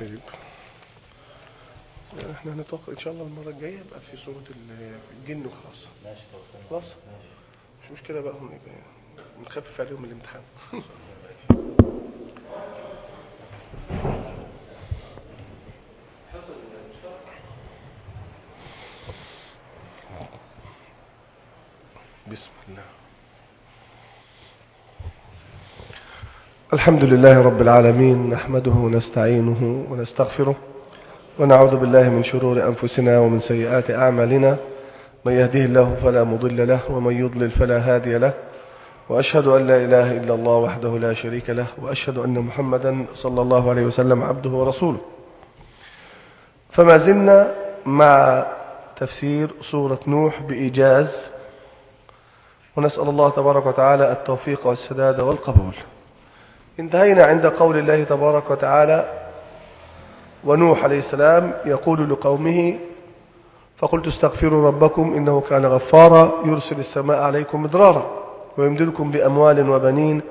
طيب. إحنا هنتوقع إن شاء الله المرة الجاية يبقى في صورة الجن وخلاص. ماشي خلاص؟ مش مشكلة بقى هم يبقى نخفف عليهم الامتحان بسم الله الحمد لله رب العالمين نحمده ونستعينه ونستغفره ونعوذ بالله من شرور أنفسنا ومن سيئات أعمالنا. من يهده الله فلا مضل له ومن يضلل فلا هادي له. وأشهد أن لا إله إلا الله وحده لا شريك له وأشهد أن محمدا صلى الله عليه وسلم عبده ورسوله. فما زلنا مع تفسير سورة نوح بإيجاز ونسأل الله تبارك وتعالى التوفيق والسداد والقبول. انتهينا عند قول الله تبارك وتعالى ونوح عليه السلام يقول لقومه فقلت استغفروا ربكم إنه كان غفارا يرسل السماء عليكم مدرارا ويمددكم بأموال وبنين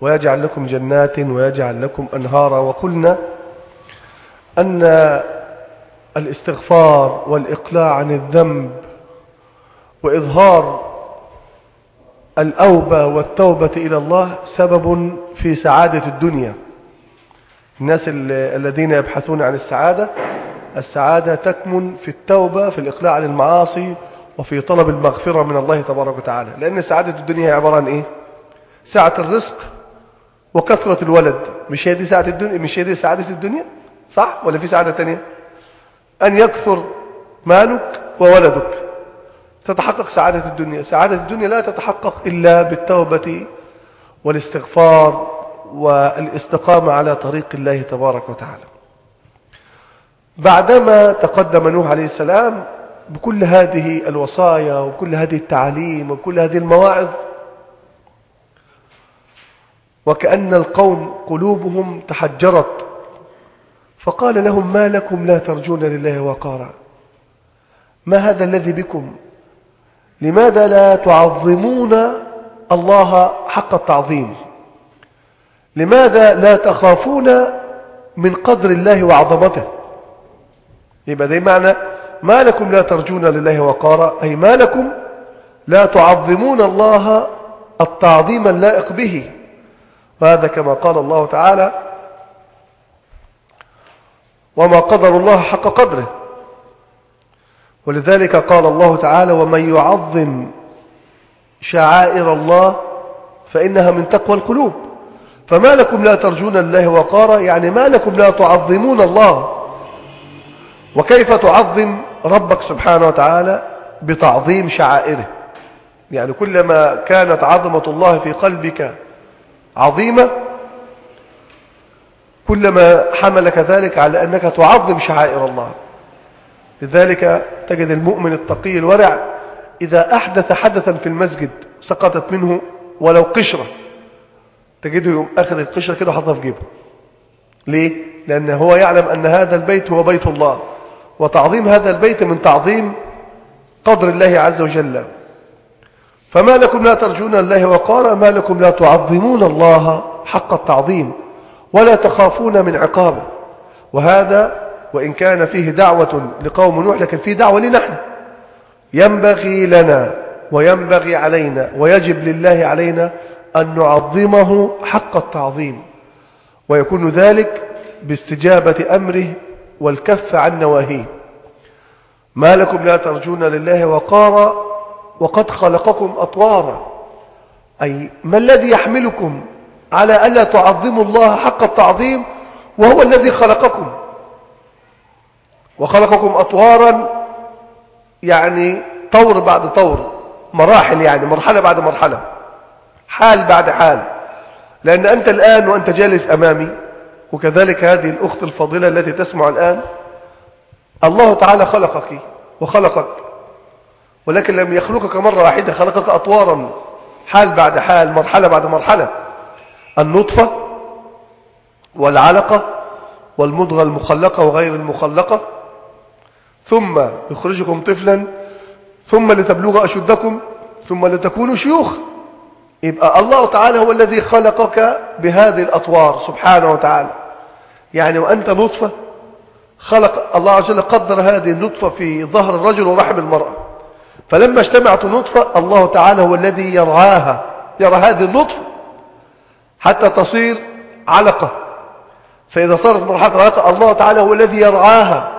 ويجعل لكم جنات ويجعل لكم أنهارا وقلنا أن الاستغفار والإقلاع عن الذنب وإظهار الأوبة والتوبة إلى الله سبب في سعادة الدنيا. الناس الذين يبحثون عن السعادة السعادة تكمن في التوبة في الإقلاع عن المعاصي وفي طلب المغفرة من الله تبارك وتعالى. لأن سعادة الدنيا هي عبارة عن إيه؟ سعة الرزق وكثرة الولد. مش هي دي سعادة الدنيا؟ مش هي دي سعادة الدنيا؟ صح؟ ولا في سعادة تانية؟ أن يكثر مالك وولدك. تتحقق سعادة الدنيا. سعادة الدنيا لا تتحقق إلا بالتوبة والاستغفار والاستقامة على طريق الله تبارك وتعالى. بعدما تقدم نوح عليه السلام بكل هذه الوصايا وكل هذه التعاليم وكل هذه المواعظ وكأن القوم قلوبهم تحجرت فقال لهم ما لكم لا ترجون لله وقارا. ما هذا الذي بكم؟ لماذا لا تعظمون الله حق التعظيم؟ لماذا لا تخافون من قدر الله وعظمته؟ يبقى ده معنى ما لكم لا ترجون لله وقارا أي ما لكم لا تعظمون الله التعظيم اللائق به. وهذا كما قال الله تعالى وما قدر الله حق قدره. ولذلك قال الله تعالى ومن يعظم شعائر الله فإنها من تقوى القلوب. فما لكم لا ترجون الله وقارا يعني ما لكم لا تعظمون الله. وكيف تعظم ربك سبحانه وتعالى؟ بتعظيم شعائره. يعني كلما كانت عظمة الله في قلبك عظيمة كلما حملك ذلك على أنك تعظم شعائر الله. لذلك تجد المؤمن التقي الورع إذا أحدث حدثا في المسجد سقطت منه ولو قشرة. تجده يوم أخذ القشرة كده وحطها في جيبه. ليه؟ لأن هو يعلم أن هذا البيت هو بيت الله. وتعظيم هذا البيت من تعظيم قدر الله عز وجل. فما لكم لا ترجون الله وقارا ما لكم لا تعظمون الله حق التعظيم ولا تخافون من عقابه. وهذا وإن كان فيه دعوة لقوم نوح لكن فيه دعوة لنحن. ينبغي لنا وينبغي علينا ويجب لله علينا أن نعظمه حق التعظيم ويكون ذلك باستجابة أمره والكف عن نواهيه. ما لكم لا ترجون لله وقارا وقد خلقكم أطوارا. أي ما الذي يحملكم على ألا تعظموا الله حق التعظيم وهو الذي خلقكم؟ وخلقكم أطوارا يعني طور بعد طور مراحل يعني مرحلة بعد مرحلة حال بعد حال. لأن أنت الآن وأنت جالس أمامي وكذلك هذه الأخت الفضيلة التي تسمع الآن الله تعالى خلقك وخلقك ولكن لم يخلقك مرة واحدة خلقك أطوارا حال بعد حال مرحلة بعد مرحلة. النطفة والعلقة والمضغة المخلقة وغير المخلقة ثم يخرجكم طفلا ثم لتبلغ أشدكم ثم لتكونوا شيوخ. يبقى الله تعالى هو الذي خلقك بهذه الأطوار سبحانه وتعالى. يعني وأنت نطفة خلق الله عز وجل قدر هذه النطفة في ظهر الرجل ورحم المرأة. فلما اجتمعت النطفة الله تعالى هو الذي يرعاها يرى هذه النطفة حتى تصير علقة. فإذا صارت مرحلة علقة الله تعالى هو الذي يرعاها.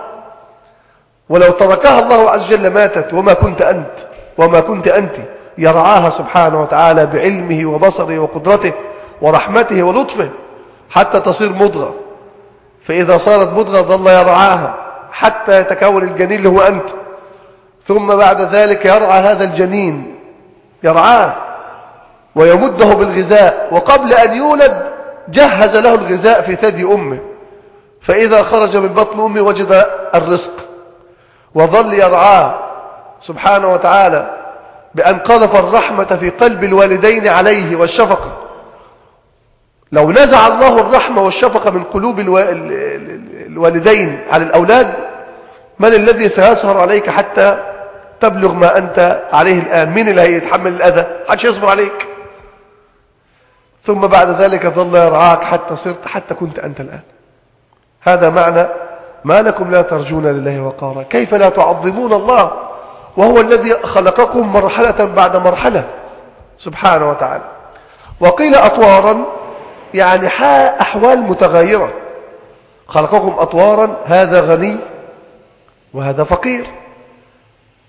ولو تركها الله عز وجل ماتت وما كنت أنت وما كنت أنت يرعاها سبحانه وتعالى بعلمه وبصره وقدرته ورحمته ولطفه حتى تصير مضغة. فإذا صارت مضغة ظل يرعاها حتى يتكون الجنين اللي هو أنت. ثم بعد ذلك يرعى هذا الجنين يرعاه ويمده بالغذاء وقبل أن يولد جهز له الغذاء في ثدي أمه. فإذا خرج من بطن أمه وجد الرزق. وظل يرعاه سبحانه وتعالى بأن قذف الرحمة في قلب الوالدين عليه والشفقة لو نزع الله الرحمة والشفقة من قلوب الوالدين على الأولاد من الذي سيسهر عليك حتى تبلغ ما أنت عليه الآن؟ من اللي هيتحمل الأذى؟ حدش يصبر عليك. ثم بعد ذلك ظل يرعاك حتى صرت حتى كنت أنت الآن. هذا معنى ما لكم لا ترجون لله وقارا. كيف لا تعظمون الله؟ وهو الذي خلقكم مرحلة بعد مرحلة. سبحانه وتعالى. وقيل أطوارا يعني أحوال متغيرة. خلقكم أطوارا هذا غني وهذا فقير.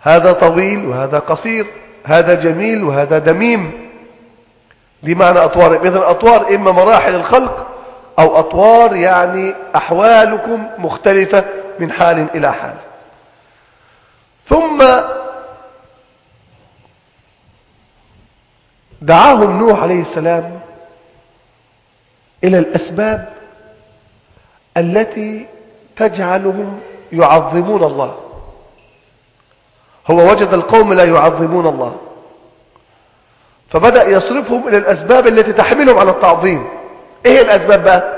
هذا طويل وهذا قصير. هذا جميل وهذا دميم. دي معنى أطوار إذن أطوار إما مراحل الخلق أو أطوار يعني أحوالكم مختلفة من حال إلى حال. ثم دعاهم نوح عليه السلام إلى الأسباب التي تجعلهم يعظمون الله. هو وجد القوم لا يعظمون الله. فبدأ يصرفهم إلى الأسباب التي تحملهم على التعظيم. إيه الأسباب بقى؟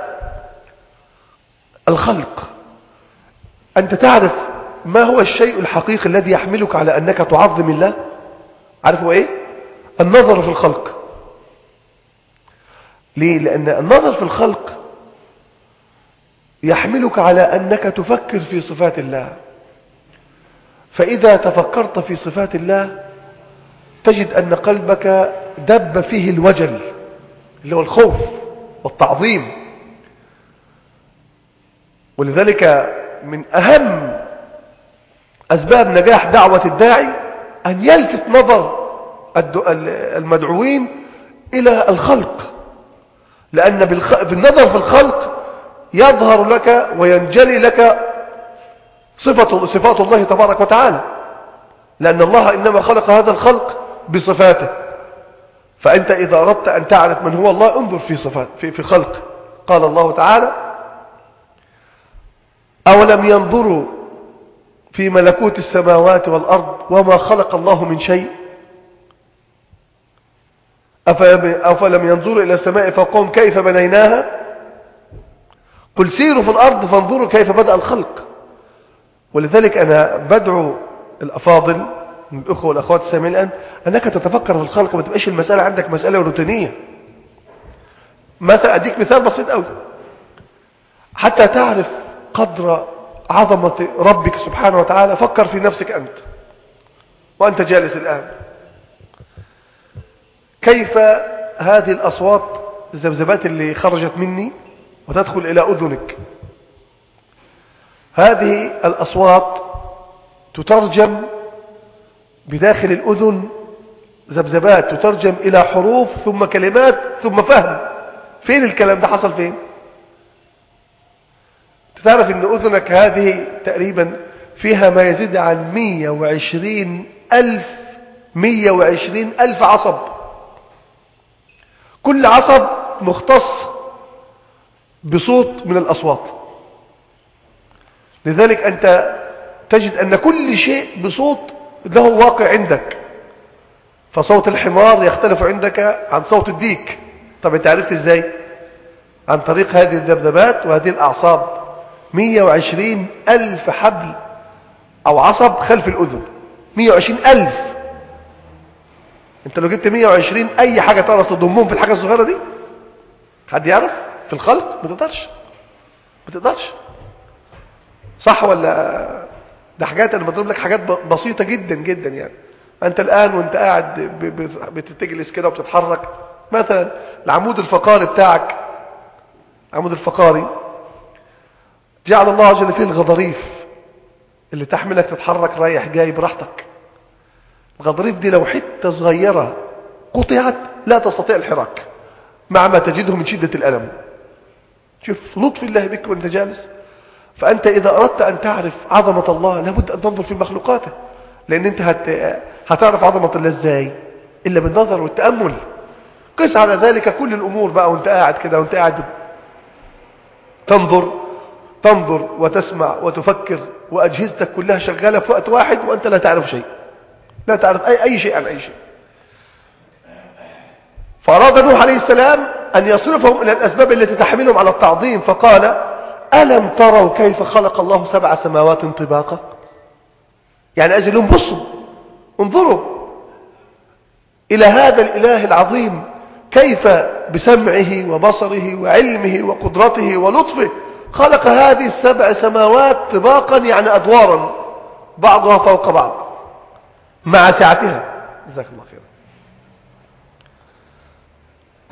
الخلق. أنت تعرف ما هو الشيء الحقيقي الذي يحملك على أنك تعظم الله؟ عارفه إيه؟ النظر في الخلق. ليه؟ لأن النظر في الخلق يحملك على أنك تفكر في صفات الله. فإذا تفكرت في صفات الله تجد أن قلبك دب فيه الوجل اللي هو الخوف. والتعظيم. ولذلك من أهم أسباب نجاح دعوة الداعي أن يلفت نظر المدعوين إلى الخلق. لأن بالنظر في الخلق يظهر لك وينجلي لك صفة صفات الله تبارك وتعالى. لأن الله إنما خلق هذا الخلق بصفاته. فأنت إذا أردت أن تعرف من هو الله انظر في صفات في, في خلق. قال الله تعالى أولم ينظروا في ملكوت السماوات والأرض وما خلق الله من شيء؟ أفلم ينظروا إلى السماء فوقهم كيف بنيناها؟ قل سيروا في الأرض فانظروا كيف بدأ الخلق. ولذلك أنا بدعو الأفاضل الأخوة والأخوات السامعين الآن أنك تتفكر في الخلق ما تبقاش المسألة عندك مسألة روتينية. مثلا أديك مثال بسيط قوي حتى تعرف قدر عظمة ربك سبحانه وتعالى فكر في نفسك أنت. وأنت جالس الآن. كيف هذه الأصوات الزبزبات اللي خرجت مني وتدخل إلى أذنك؟ هذه الأصوات تترجم بداخل الأذن زبزبات تترجم إلى حروف ثم كلمات ثم فهم. فين الكلام ده؟ حصل فين؟ تعرف أن أذنك هذه تقريبا فيها ما يزيد عن 120 ألف 120 ألف عصب. كل عصب مختص بصوت من الأصوات. لذلك أنت تجد أن كل شيء بصوت له واقع عندك. فصوت الحمار يختلف عندك عن صوت الديك. طب انت عرفت إزاي؟ عن طريق هذه الذبذبات وهذه الأعصاب. 120 ألف حبل أو عصب خلف الأذن. 120 ألف. انت لو جبت 120 أي حاجة تعرف تضمهم في الحاجة الصغيرة دي؟ حد يعرف؟ في الخلق؟ ما تقدرش. ما تقدرش. صح ولا ده حاجات أنا بضرب لك حاجات بسيطة جدا جدا يعني. أنت الآن وأنت قاعد بتتجلس كده وبتتحرك مثلا العمود الفقاري بتاعك العمود الفقاري جعل الله وجل فيه الغضاريف اللي تحملك تتحرك رايح جاي براحتك. الغضاريف دي لو حتة صغيرة قطعت لا تستطيع الحراك مع ما تجده من شدة الألم. شوف لطف الله بك وأنت جالس. فأنت إذا أردت أن تعرف عظمة الله لابد أن تنظر في مخلوقاته. لأن أنت هت... هتعرف عظمة الله إزاي؟ إلا بالنظر والتأمل. قس على ذلك كل الأمور بقى وأنت قاعد كده وأنت قاعد تنظر تنظر وتسمع وتفكر وأجهزتك كلها شغالة في وقت واحد وأنت لا تعرف شيء. لا تعرف أي, أي شيء عن أي شيء. فأراد نوح عليه السلام أن يصرفهم إلى الأسباب التي تحملهم على التعظيم فقال ألم تروا كيف خلق الله سبع سماوات طباقا؟ يعني أجل بصوا انظروا إلى هذا الإله العظيم كيف بسمعه وبصره وعلمه وقدرته ولطفه خلق هذه السبع سماوات طباقا يعني أدوارا بعضها فوق بعض مع سعتها. جزاك الله خيرا.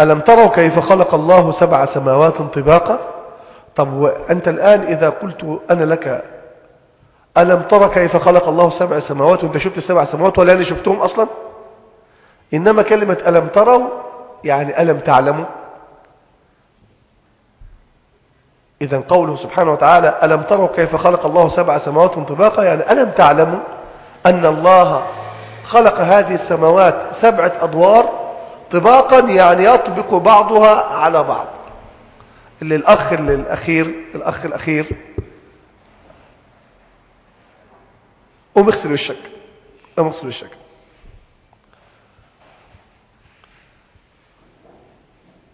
ألم تروا كيف خلق الله سبع سماوات طباقا؟ طب وأنت الآن إذا قلت أنا لك ألم ترى كيف خلق الله سبع سماوات؟ وأنت شفت السبع سماوات ولا أنا شفتهم أصلا؟ إنما كلمة ألم تروا يعني ألم تعلموا. إذا قوله سبحانه وتعالى ألم تروا كيف خلق الله سبع سماوات طباقا؟ يعني ألم تعلموا أن الله خلق هذه السماوات سبعة أدوار طباقا يعني يطبق بعضها على بعض. اللي الأخ اللي الأخير الأخ الأخير. قوم اغسل وشك قوم اغسل وشك.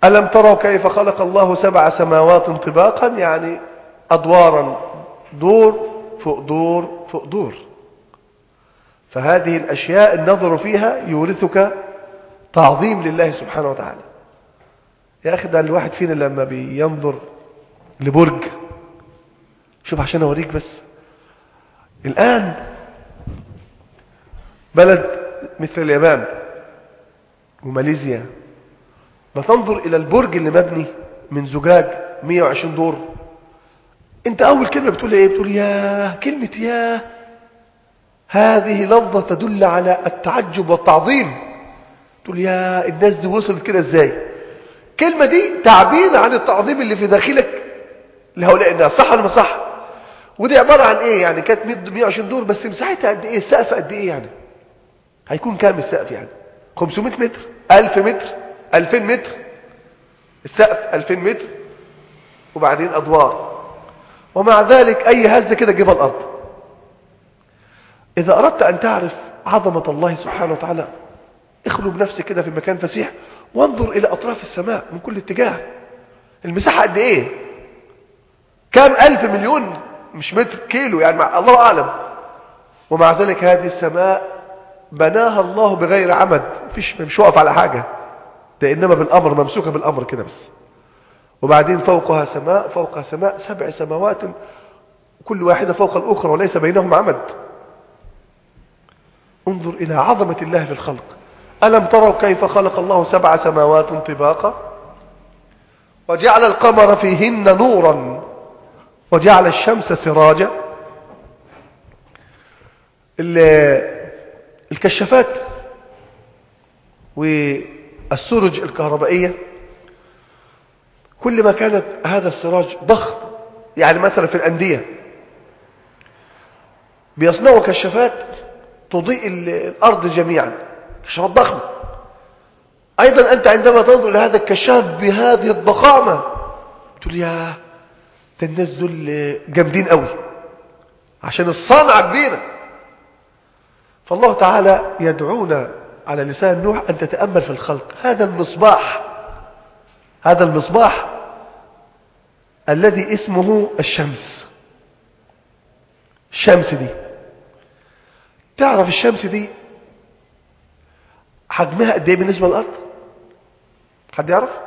ألم تروا كيف خلق الله سبع سماوات طباقا؟ يعني أدوارا دور فوق دور فوق دور. فهذه الأشياء النظر فيها يورثك تعظيم لله سبحانه وتعالى. يا أخي ده الواحد فينا لما بينظر لبرج شوف عشان أوريك بس. الآن بلد مثل اليابان وماليزيا ما تنظر إلى البرج اللي مبني من زجاج 120 دور. أنت أول كلمة بتقول إيه؟ بتقول يا كلمة يا هذه لفظة تدل على التعجب والتعظيم. تقول يا الناس دي وصلت كده إزاي؟ كلمة دي تعبير عن التعظيم اللي في داخلك لهؤلاء الناس صح ولا صح؟ ودي عبارة عن إيه يعني؟ كانت 120 دور بس مساحتها قد إيه؟ السقف قد إيه يعني؟ هيكون كام السقف يعني؟ 500 متر 1000 متر 2000 متر. السقف 2000 متر وبعدين أدوار. ومع ذلك أي هزة كده جبل الأرض إذا أردت أن تعرف عظمة الله سبحانه وتعالى اخلو بنفسك كده في مكان فسيح وانظر إلى أطراف السماء من كل اتجاه. المساحة قد إيه؟ كام ألف مليون؟ مش متر كيلو يعني مع الله أعلم. ومع ذلك هذه السماء بناها الله بغير عمد. مفيش مش واقف على حاجة. ده إنما بالأمر ممسوكة بالأمر كده بس. وبعدين فوقها سماء فوقها سماء سبع سماوات كل واحدة فوق الأخرى وليس بينهم عمد. انظر إلى عظمة الله في الخلق. ألم تروا كيف خلق الله سبع سماوات طباقا؟ وجعل القمر فيهن نورا. وجعل الشمس سراجا. الكشافات والسرج الكهربائية. كل ما كانت هذا السراج ضخم يعني مثلا في الأندية. بيصنعوا كشافات تضيء الأرض جميعا. كشافات ضخمة أيضا أنت عندما تنظر لهذا الكشاف بهذه الضخامة تقول يا ده الناس دول جامدين قوي عشان الصنعة كبيرة. فالله تعالى يدعونا على لسان نوح أن تتأمل في الخلق. هذا المصباح هذا المصباح الذي اسمه الشمس. الشمس دي. تعرف الشمس دي حجمها قد إيه بالنسبة للأرض؟ حد يعرف؟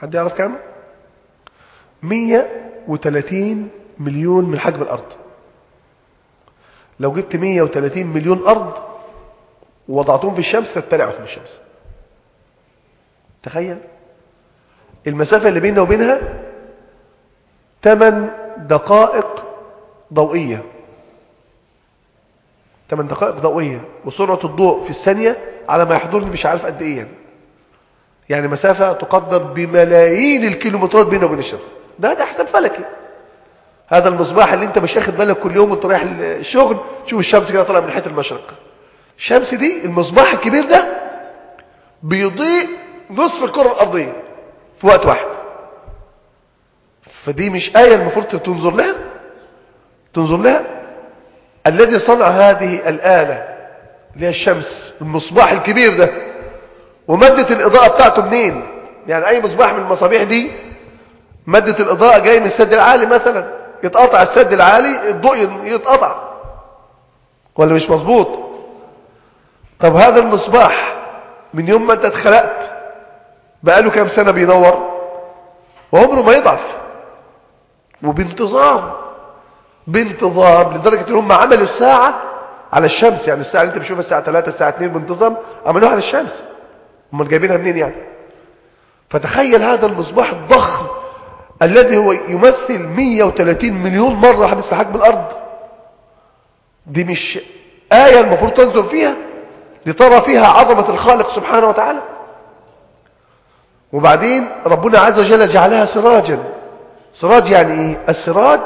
حد يعرف مية 130 مليون من حجم الأرض. لو جبت 130 مليون أرض ووضعتهم في الشمس تتلعهم في الشمس. تخيل. المسافة اللي بيننا وبينها 8 دقائق ضوئية. 8 دقائق ضوئية. وسرعة الضوء في الثانية على ما يحضرني مش عارف قد إيه يعني. يعني مسافة تقدر بملايين الكيلومترات بينه وبين الشمس. ده ده حساب فلكي. هذا المصباح اللي أنت مش واخد بالك كل يوم وأنت رايح الشغل تشوف الشمس كده طالعة من ناحيه المشرق. الشمس دي المصباح الكبير ده بيضيء نصف الكرة الأرضية في وقت واحد. فدي مش آية المفروض تنظر لها؟ تنظر لها؟ الذي صنع هذه الآلة اللي هي الشمس المصباح الكبير ده ومادة الإضاءة بتاعته منين؟ يعني أي مصباح من المصابيح دي مادة الإضاءة جاي من السد العالي مثلا يتقطع السد العالي الضوء يتقطع. ولا مش مظبوط؟ طب هذا المصباح من يوم ما انت اتخلقت بقاله كام سنة بينور؟ وعمره ما يضعف. وبانتظام. بانتظام لدرجة إن هم عملوا الساعة على الشمس يعني الساعة اللي أنت بتشوفها الساعة 3 الساعة 2 بانتظام عملوها على الشمس. هم جايبينها منين يعني؟ فتخيل هذا المصباح الضخم الذي هو يمثل 130 مليون مرة مثل حجم الأرض. دي مش آية المفروض تنظر فيها لترى فيها عظمة الخالق سبحانه وتعالى. وبعدين ربنا عز وجل جعلها سراجا. سراج يعني إيه؟ السراج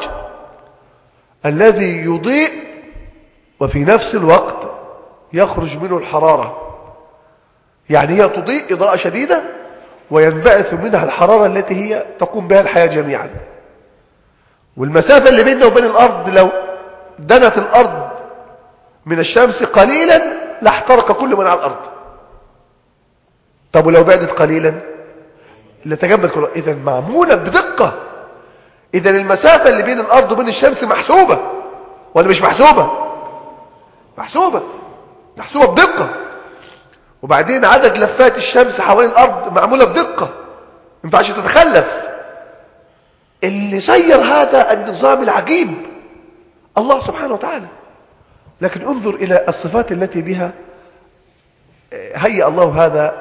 الذي يضيء وفي نفس الوقت يخرج منه الحرارة. يعني هي تضيء إضاءة شديدة وينبعث منها الحرارة التي هي تقوم بها الحياة جميعا. والمسافة اللي بيننا وبين الأرض لو دنت الأرض من الشمس قليلا لاحترق كل من على الأرض. طب ولو بعدت قليلا؟ لتجمد كل إذا معمولة بدقة. إذا المسافة اللي بين الأرض وبين الشمس محسوبة. ولا مش محسوبة؟ محسوبة. محسوبة بدقة. وبعدين عدد لفات الشمس حوالين الأرض معمولة بدقة. ما ينفعش تتخلف. اللي سير هذا النظام العجيب. الله سبحانه وتعالى. لكن انظر إلى الصفات التي بها هيأ الله هذا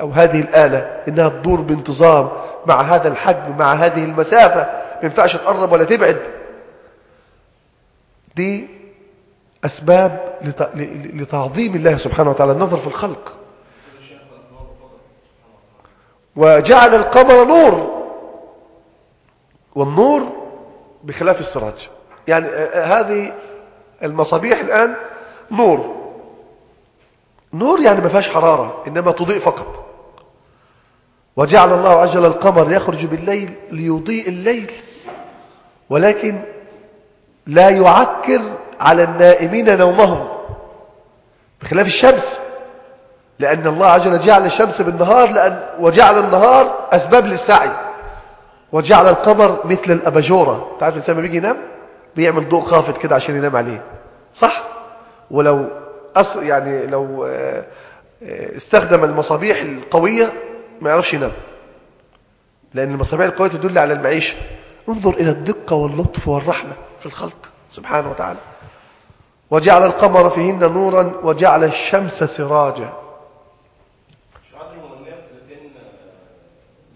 أو هذه الآلة إنها تدور بانتظام. مع هذا الحجم مع هذه المسافة ما ينفعش تقرب ولا تبعد. دي أسباب لتعظيم الله سبحانه وتعالى النظر في الخلق. وجعل القمر نور. والنور بخلاف السراج. يعني هذه المصابيح الآن نور. نور يعني ما فيهاش حرارة إنما تضيء فقط. وجعل الله عز وجل القمر يخرج بالليل ليضيء الليل. ولكن لا يعكر على النائمين نومهم بخلاف الشمس. لأن الله عز وجل جعل الشمس بالنهار لأن وجعل النهار أسباب للسعي. وجعل القمر مثل الأباجورة. تعرف الإنسان ما بيجي ينام بيعمل ضوء خافت كده عشان ينام عليه. صح؟ ولو أص... يعني لو استخدم المصابيح القوية ما يعرفش ينام. لأن المصابيح القوية تدل على المعيشة. انظر إلى الدقة واللطف والرحمة في الخلق سبحانه وتعالى. وجعل القمر فيهن نورا وجعل الشمس سراجا. مش عادل هو 130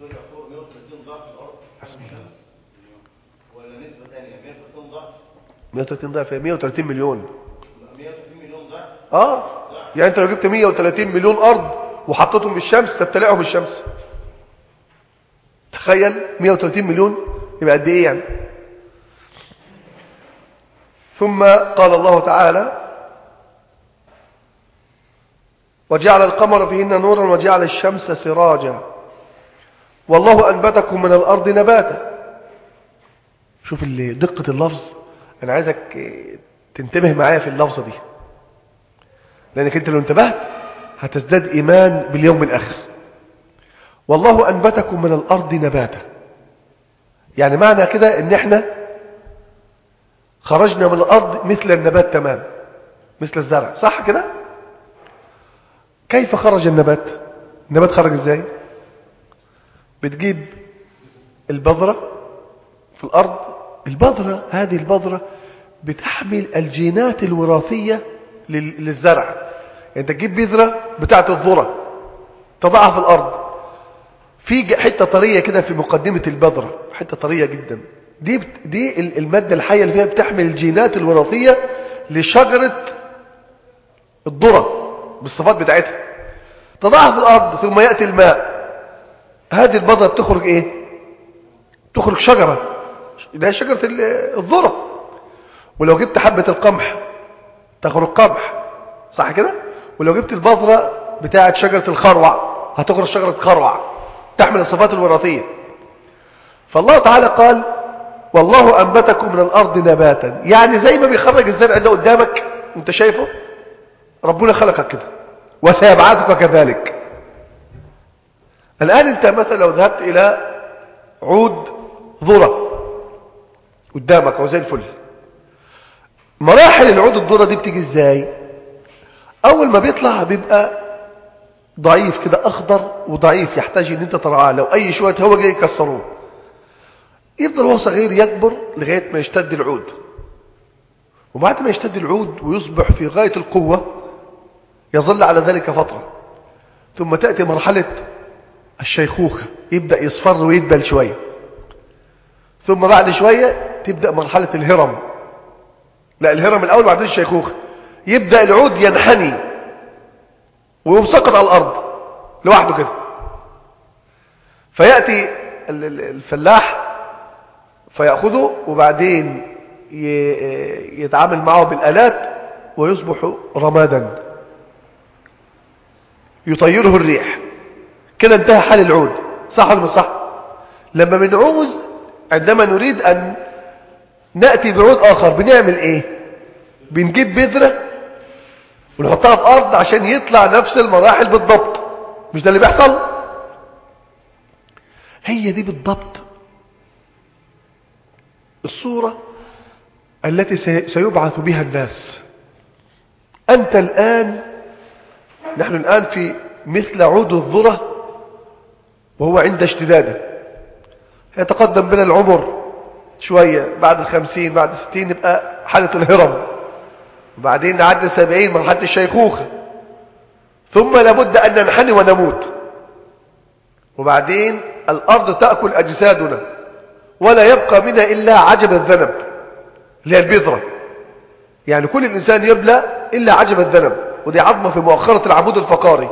دول يعتبر 130 ضعف 130 ضعف 130 ضعف 130 مليون. 130 مليون ضعف؟ آه. يعني انت لو جبت 130 مليون أرض وحطيتهم في الشمس تبتلعهم الشمس. تخيل 130 مليون يبقى قد إيه يعني؟ ثم قال الله تعالى وجعل القمر فيهن نورا وجعل الشمس سراجا. والله أنبتكم من الأرض نباتا. شوف دقة اللفظ أنا عايزك تنتبه معايا في اللفظة دي. لأنك أنت لو انتبهت هتزداد إيمان باليوم الآخر. والله أنبتكم من الأرض نباتا. يعني معنى كده إن إحنا خرجنا من الأرض مثل النبات تمام. مثل الزرع. صح كده؟ كيف خرج النبات؟ النبات خرج إزاي؟ بتجيب البذرة في الأرض. البذرة هذه البذرة بتحمل الجينات الوراثية لل- للزرع. انت تجيب بذرة بتاعت الذرة تضعها في الأرض. في حتة طرية كده في مقدمة البذرة حتة طرية جدا. دي بت... دي ال- المادة الحية اللي فيها بتحمل الجينات الوراثية لشجرة الذرة بالصفات بتاعتها. تضعها في الأرض ثم يأتي الماء. هذه البذرة بتخرج إيه؟ تخرج شجرة. اللي هي شجرة ال- الذرة. ولو جبت حبة القمح تخرج قمح. صح كده؟ ولو جبت البذرة بتاعة شجرة الخروع هتخرج شجرة خروع تحمل الصفات الوراثية. فالله تعالى قال والله أنبتكم من الأرض نباتا. يعني زي ما بيخرج الزرع ده قدامك وانت شايفه؟ ربنا خلقك كده وسيبعثك كذلك. الآن أنت مثلا لو ذهبت إلى عود ذرة قدامك أو زي الفل مراحل العود الذرة دي بتيجي إزاي؟ أول ما بيطلع بيبقى ضعيف كده أخضر وضعيف يحتاج إن أنت ترعاه. لو أي شوية هوا جاي يكسروه. يفضل وهو صغير يكبر لغاية ما يشتد العود. وبعد ما يشتد العود ويصبح في غاية القوة يظل على ذلك فترة. ثم تأتي مرحلة الشيخوخة. يبدأ يصفر ويدبل شوية. ثم بعد شوية تبدأ مرحلة الهرم. لا الهرم الأول بعدين الشيخوخة. يبدأ العود ينحني ويقوم سقط على الأرض لوحده كده. فيأتي ال- ال- الفلاح فيأخذه وبعدين يتعامل معه بالآلات ويصبح رمادا. يطيره الريح. كده انتهى حال العود. صح ولا صح؟ لما بنعوز عندما نريد أن نأتي بعود آخر بنعمل إيه؟ بنجيب بذرة ونحطها في أرض عشان يطلع نفس المراحل بالضبط. مش ده اللي بيحصل؟ هي دي بالضبط الصورة التي سي- سيبعث بها الناس. أنت الآن نحن الآن في مثل عود الذرة وهو عند اشتداده. يتقدم بنا العمر شوية بعد الخمسين بعد الستين يبقى حالة الهرم. وبعدين نعدي السبعين مرحلة الشيخوخة. ثم لابد أن ننحني ونموت. وبعدين الأرض تأكل أجسادنا. ولا يبقى منها إلا عجب الذنب. اللي هي البذرة يعني كل الإنسان يبلى إلا عجب الذنب. ودي عظمة في مؤخرة العمود الفقاري.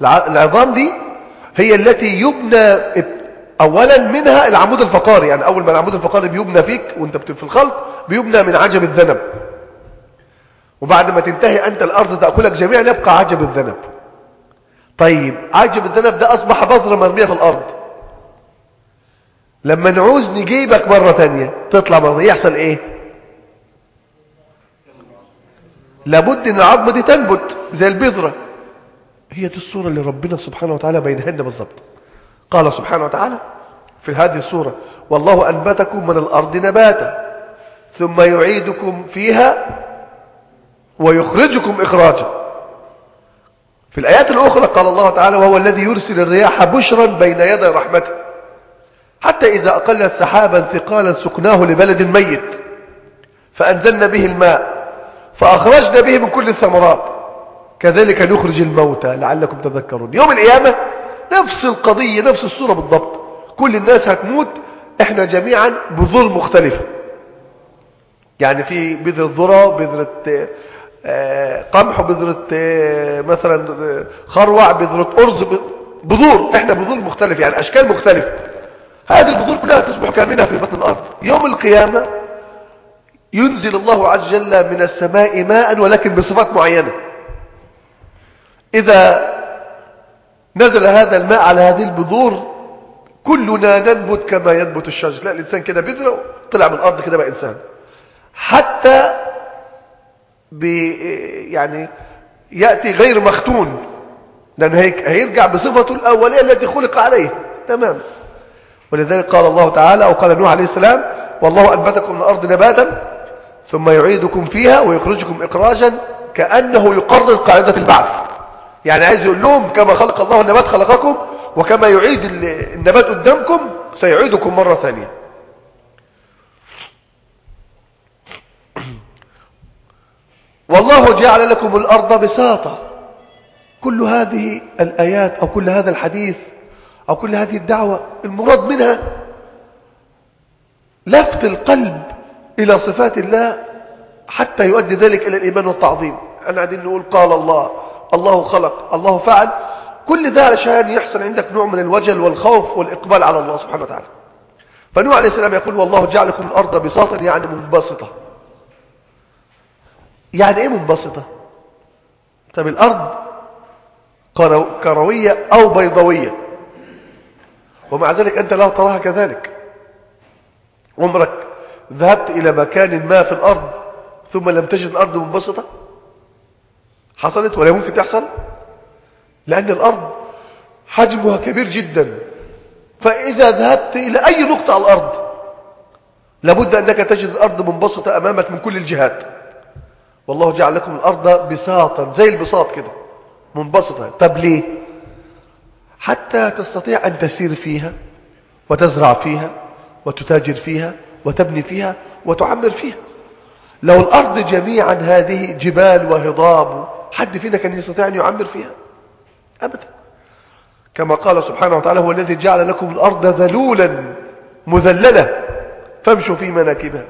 الع- العظام دي هي التي يبنى أولا منها العمود الفقاري. يعني أول ما العمود الفقاري بيبنى فيك وأنت في الخلط بيبنى من عجب الذنب. وبعد ما تنتهي أنت الأرض تأكلك جميعا يبقى عجب الذنب. طيب عجب الذنب ده أصبح بذرة مرمية في الأرض. لما نعوز نجيبك مرة تانية تطلع مرة يحصل إيه؟ لابد إن العظمة دي تنبت زي البذرة. هي دي الصورة اللي ربنا سبحانه وتعالى بينها لنا بالظبط قال سبحانه وتعالى في هذه الصورة والله أنبتكم من الأرض نباتا ثم يعيدكم فيها ويخرجكم إخراجا. في الآيات الأخرى قال الله تعالى وهو الذي يرسل الرياح بشرا بين يدي رحمته. حتى إذا أقلت سحابا ثقالا سقناه لبلد ميت. فأنزلنا به الماء فأخرجنا به من كل الثمرات. كذلك نخرج الموتى لعلكم تذكرون. يوم القيامة نفس القضية نفس الصورة بالضبط. كل الناس هتموت إحنا جميعا بذور مختلفة. يعني في بذرة ذرة بذرة قمح بذرة مثلا خروع بذرة أرز بذور. إحنا بذور مختلفة يعني أشكال مختلفة. هذه البذور كلها تصبح كامنة في بطن الأرض. يوم القيامة ينزل الله عز وجل من السماء ماء ولكن بصفات معينة. إذا نزل هذا الماء على هذه البذور كلنا ننبت كما ينبت الشجر. لا الإنسان كده بذرة طلع من الأرض كده بقى إنسان. حتى يعني يأتي غير مختون. لأنه هيك هيرجع بصفته الأولية التي خلق عليها تمام. ولذلك قال الله تعالى أو قال نوح عليه السلام والله أنبتكم من الأرض نباتا ثم يعيدكم فيها ويخرجكم إخراجا كأنه يقرر قاعدة البعث. يعني عايز يقول لهم كما خلق الله النبات خلقكم وكما يعيد ال- النبات قدامكم سيعيدكم مرة ثانية. والله جعل لكم الأرض بساطة كل هذه الآيات أو كل هذا الحديث أو كل هذه الدعوة المراد منها لفت القلب إلى صفات الله حتى يؤدي ذلك إلى الإيمان والتعظيم. أنا قاعدين نقول قال الله الله خلق الله فعل. كل ده علشان يحصل عندك نوع من الوجل والخوف والإقبال على الله سبحانه وتعالى. فنوح عليه السلام يقول والله جعل لكم الأرض بساطا يعني منبسطة يعني إيه منبسطة؟ طب الأرض كروية أو بيضوية؟ ومع ذلك أنت لا تراها كذلك. عمرك ذهبت إلى مكان ما في الأرض ثم لم تجد الأرض منبسطة؟ حصلت ولا ممكن تحصل؟ لأن الأرض حجمها كبير جدا. فإذا ذهبت إلى أي نقطة على الأرض لابد أنك تجد الأرض منبسطة أمامك من كل الجهات. والله جعل لكم الأرض بساطا زي البساط كده منبسطة. طب ليه؟ حتى تستطيع أن تسير فيها وتزرع فيها وتتاجر فيها وتبني فيها وتعمر فيها. لو الأرض جميعا هذه جبال وهضاب حد فينا كان يستطيع أن يعمر فيها؟ أبدا. كما قال سبحانه وتعالى هو الذي جعل لكم الأرض ذلولا مذللة فامشوا في مناكبها.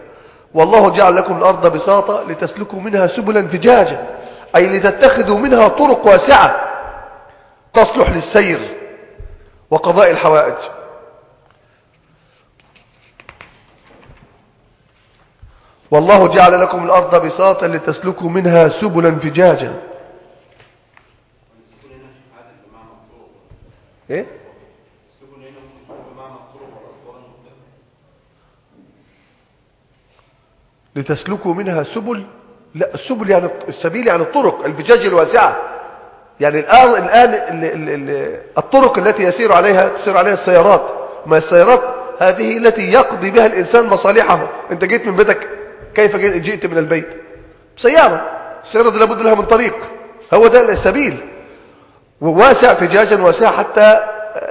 والله جعل لكم الأرض بساطة لتسلكوا منها سبلا فجاجا أي لتتخذوا منها طرق واسعة تصلح للسير وقضاء الحوائج. والله جعل لكم الأرض بساطا لتسلكوا منها سبلا فجاجا. إيه؟ لتسلكوا منها سبل لا السبل يعني السبيل يعني الطرق الفجاج الواسعة. يعني الآن الآن ال ال ال الطرق التي يسير عليها تسير عليها السيارات. ما السيارات هذه التي يقضي بها الإنسان مصالحه. أنت جيت من بيتك كيف جئت من البيت؟ سيارة. السيارة دي لابد لها من طريق. هو ده السبيل. وواسع فجاجا واسع حتى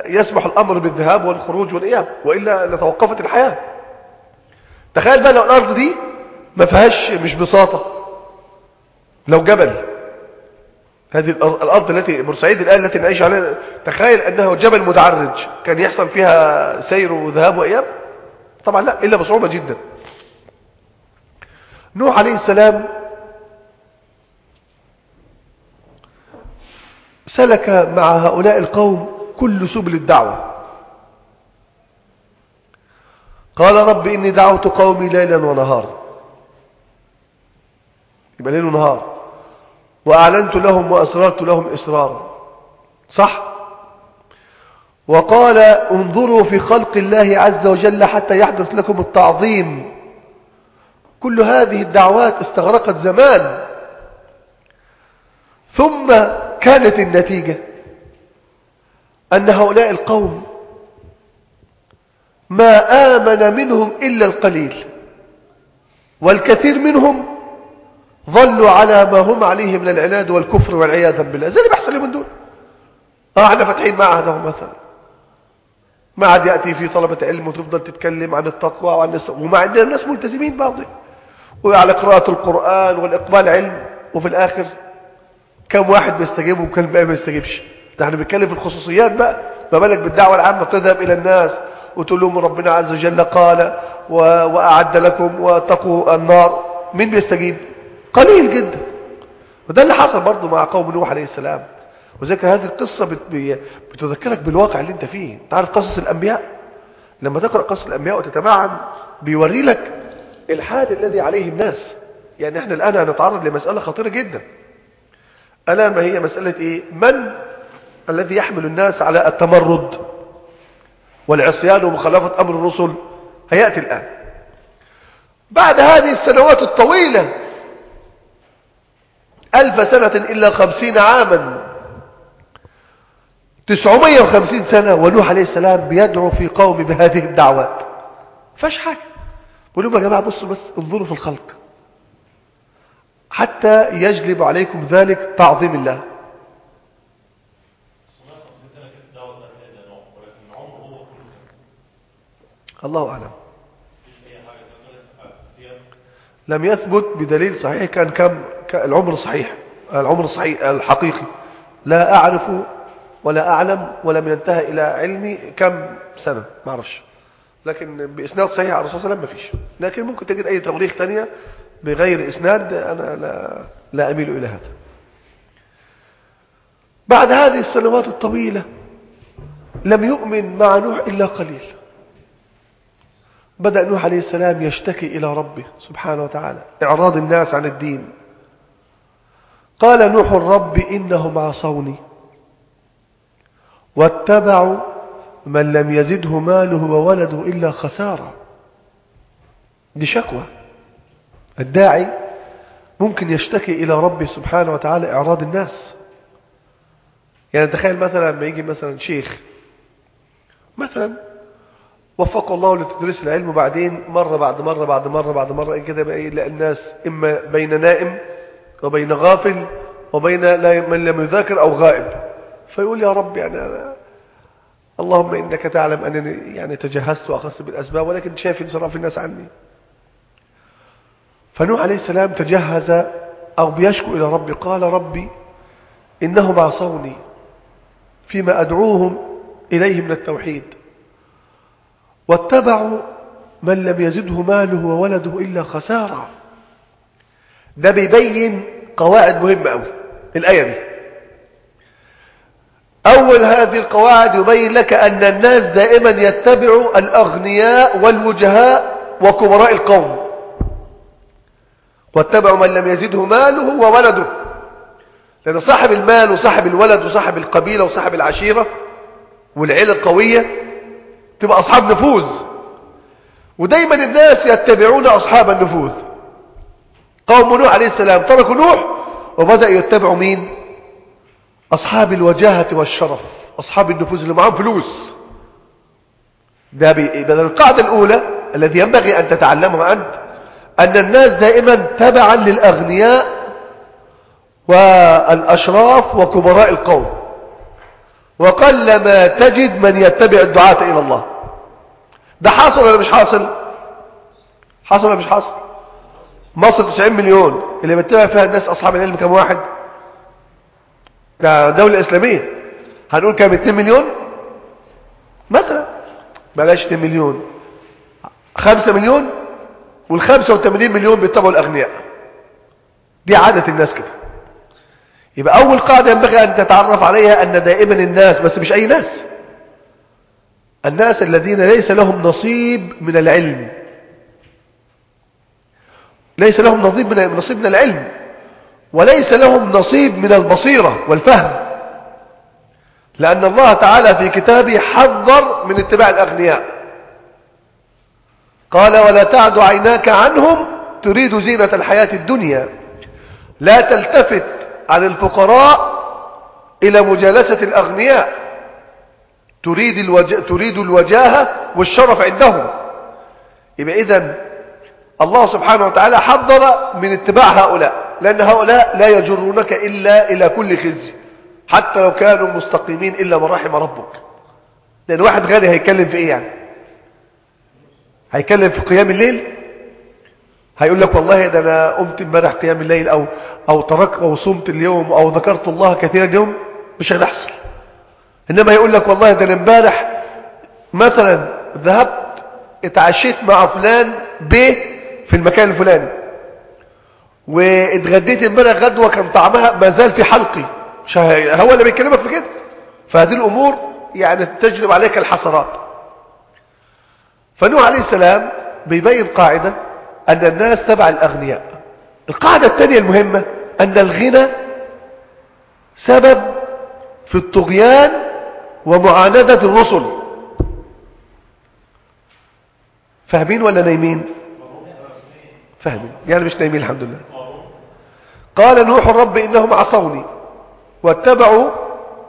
يسمح الأمر بالذهاب والخروج والإياب وإلا لتوقفت الحياة. تخيل بقى لو الأرض دي ما فيهاش مش بساطة. لو جبل هذه الأرض التي بورسعيد الآن التي نعيش عليها تخيل أنه جبل متعرج. كان يحصل فيها سير وذهاب وإياب؟ طبعا لا إلا بصعوبة جدا. نوح عليه السلام سلك مع هؤلاء القوم كل سبل الدعوة. قال رب إني دعوت قومي ليلا ونهارا. يبقى ليل ونهار. وأعلنت لهم وأسررت لهم إسرارا. صح؟ وقال انظروا في خلق الله عز وجل حتى يحدث لكم التعظيم. كل هذه الدعوات استغرقت زمان. ثم كانت النتيجة أن هؤلاء القوم ما آمن منهم إلا القليل والكثير منهم ظلوا على ما هم عليه من العناد والكفر والعياذ بالله. زي اللي بيحصل من دول. آه إحنا فاتحين معهد اهو مثلا. معهد يأتي فيه طلبة علم وتفضل تتكلم عن التقوى وعن. ومع إن الناس ملتزمين برضه. وعلى قراءة القرآن والإقبال علم. وفي الآخر كم واحد بيستجيب وكم بقى ما بيستجيبش. ده إحنا بنتكلم في الخصوصيات بقى. ما بالك بالدعوة العامة تذهب إلى الناس وتقول لهم ربنا عز وجل قال و... وأعد لكم واتقوا النار. مين بيستجيب؟ قليل جدا. وده اللي حصل برضه مع قوم نوح عليه السلام. وذلك هذه القصة بت... بتذكرك بالواقع اللي انت فيه. تعرف قصص الأنبياء؟ لما تقرأ قصص الأنبياء وتتمعن بيوري لك الحال الذي عليه الناس. يعني إحنا الآن هنتعرض لمسألة خطيرة جدا. ألا ما هي مسألة إيه؟ من الذي يحمل الناس على التمرد والعصيان ومخالفة أمر الرسل؟ هيأتي الآن. بعد هذه السنوات الطويلة ألف سنة إلا خمسين عاما. تسعمية وخمسين سنة ونوح عليه السلام بيدعو في قوم بهذه الدعوات. فاش حاجة؟ بقول لهم يا جماعة بصوا بس انظروا في الخلق. حتى يجلب عليكم ذلك تعظيم الله. الله أعلم. لم يثبت بدليل صحيح كان كم العمر الصحيح العمر الصحيح الحقيقي. لا أعرف ولا أعلم ولم ينتهي إلى علمي كم سنة ما أعرفش. لكن بإسناد صحيح على الرسول صلى الله عليه وسلم ما فيش. لكن ممكن تجد أي توريخ ثانية بغير إسناد أنا لا, لا أميل إلى هذا. بعد هذه السنوات الطويلة لم يؤمن مع نوح إلا قليل. بدأ نوح عليه السلام يشتكي إلى ربه سبحانه وتعالى. إعراض الناس عن الدين. قال نوح الرب إنهم عصوني. واتبعوا من لم يزده ماله وولده إلا خسارة. دي شكوى. الداعي ممكن يشتكي إلى ربه سبحانه وتعالى إعراض الناس. يعني تخيل مثلا لما يجي مثلا شيخ مثلا وفقه الله لتدريس العلم وبعدين مرة بعد مرة بعد مرة بعد مرة إن كده بقى يلاقي الناس إما بين نائم وبين غافل وبين من لم يذاكر أو غائب. فيقول يا رب يعني أنا اللهم إنك تعلم أنني يعني تجهزت وأخذت بالأسباب ولكن شايف انصراف الناس عني. فنوح عليه السلام تجهز أو بيشكو إلى ربي قال ربي إنهم عصوني فيما أدعوهم إليه من التوحيد. واتبعوا من لم يزده ماله وولده إلا خسارة ده بيبين قواعد مهمة أوي الآية دي. أول هذه القواعد يبين لك أن الناس دائما يتبعوا الأغنياء والوجهاء وكبراء القوم. واتبعوا من لم يزده ماله وولده. لأن صاحب المال وصاحب الولد وصاحب القبيلة وصاحب العشيرة والعيلة القوية تبقى أصحاب نفوذ. ودايما الناس يتبعون أصحاب النفوذ. قوم نوح عليه السلام تركوا نوح وبدأوا يتبعوا مين؟ أصحاب الوجاهة والشرف أصحاب النفوذ اللي معهم فلوس. ده بدل القاعدة الأولى الذي ينبغي أن تتعلمها أنت أن الناس دائما تبعا للأغنياء والأشراف وكبراء القوم. وقلما تجد من يتبع الدعاة إلى الله. ده حاصل ولا مش حاصل؟ حاصل ولا مش حاصل؟ مصر 90 مليون اللي بيتبع فيها الناس أصحاب العلم كم واحد؟ ده دولة إسلامية. هنقول كام؟ 2 مليون؟ مثلا. بلاش 2 مليون. 5 مليون؟ وال 85 مليون بيتبعوا الأغنياء. دي عادة الناس كده. يبقى أول قاعدة ينبغي أن تتعرف عليها أن دائما الناس بس مش أي ناس. الناس الذين ليس لهم نصيب من العلم. ليس لهم نصيب من نصيب من العلم. وليس لهم نصيب من البصيرة والفهم. لأن الله تعالى في كتابه حذر من اتباع الأغنياء. قال ولا تعد عيناك عنهم تريد زينة الحياة الدنيا. لا تلتفت عن الفقراء إلى مجالسة الأغنياء. تريد, الوج... تريد الوجاهة والشرف عندهم. يبقى إذن الله سبحانه وتعالى حذر من اتباع هؤلاء لأن هؤلاء لا يجرونك إلا إلى كل خزي حتى لو كانوا مستقيمين إلا من رحم ربك. لأن واحد غني هيتكلم في إيه يعني؟ هيتكلم في قيام الليل؟ هيقول لك والله ده أنا قمت امبارح قيام الليل أو, أو تركت أو صمت اليوم أو ذكرت الله كثيرا اليوم مش هنحصل إنما يقول لك والله ده إمبارح مثلا ذهبت اتعشيت مع فلان ب في المكان الفلاني واتغديت امبارح غدوة كان طعمها ما زال في حلقي. مش هو اللي بيكلمك في كده؟ فهذه الأمور يعني تجلب عليك الحسرات. فنوح عليه السلام بيبين قاعدة أن الناس تبع الأغنياء. القاعدة الثانية المهمة أن الغنى سبب في الطغيان ومعاندة الرسل. فاهمين ولا نايمين؟ فاهمين. يعني مش نايمين الحمد لله. قال نوح الرب إنهم عصوني. واتبعوا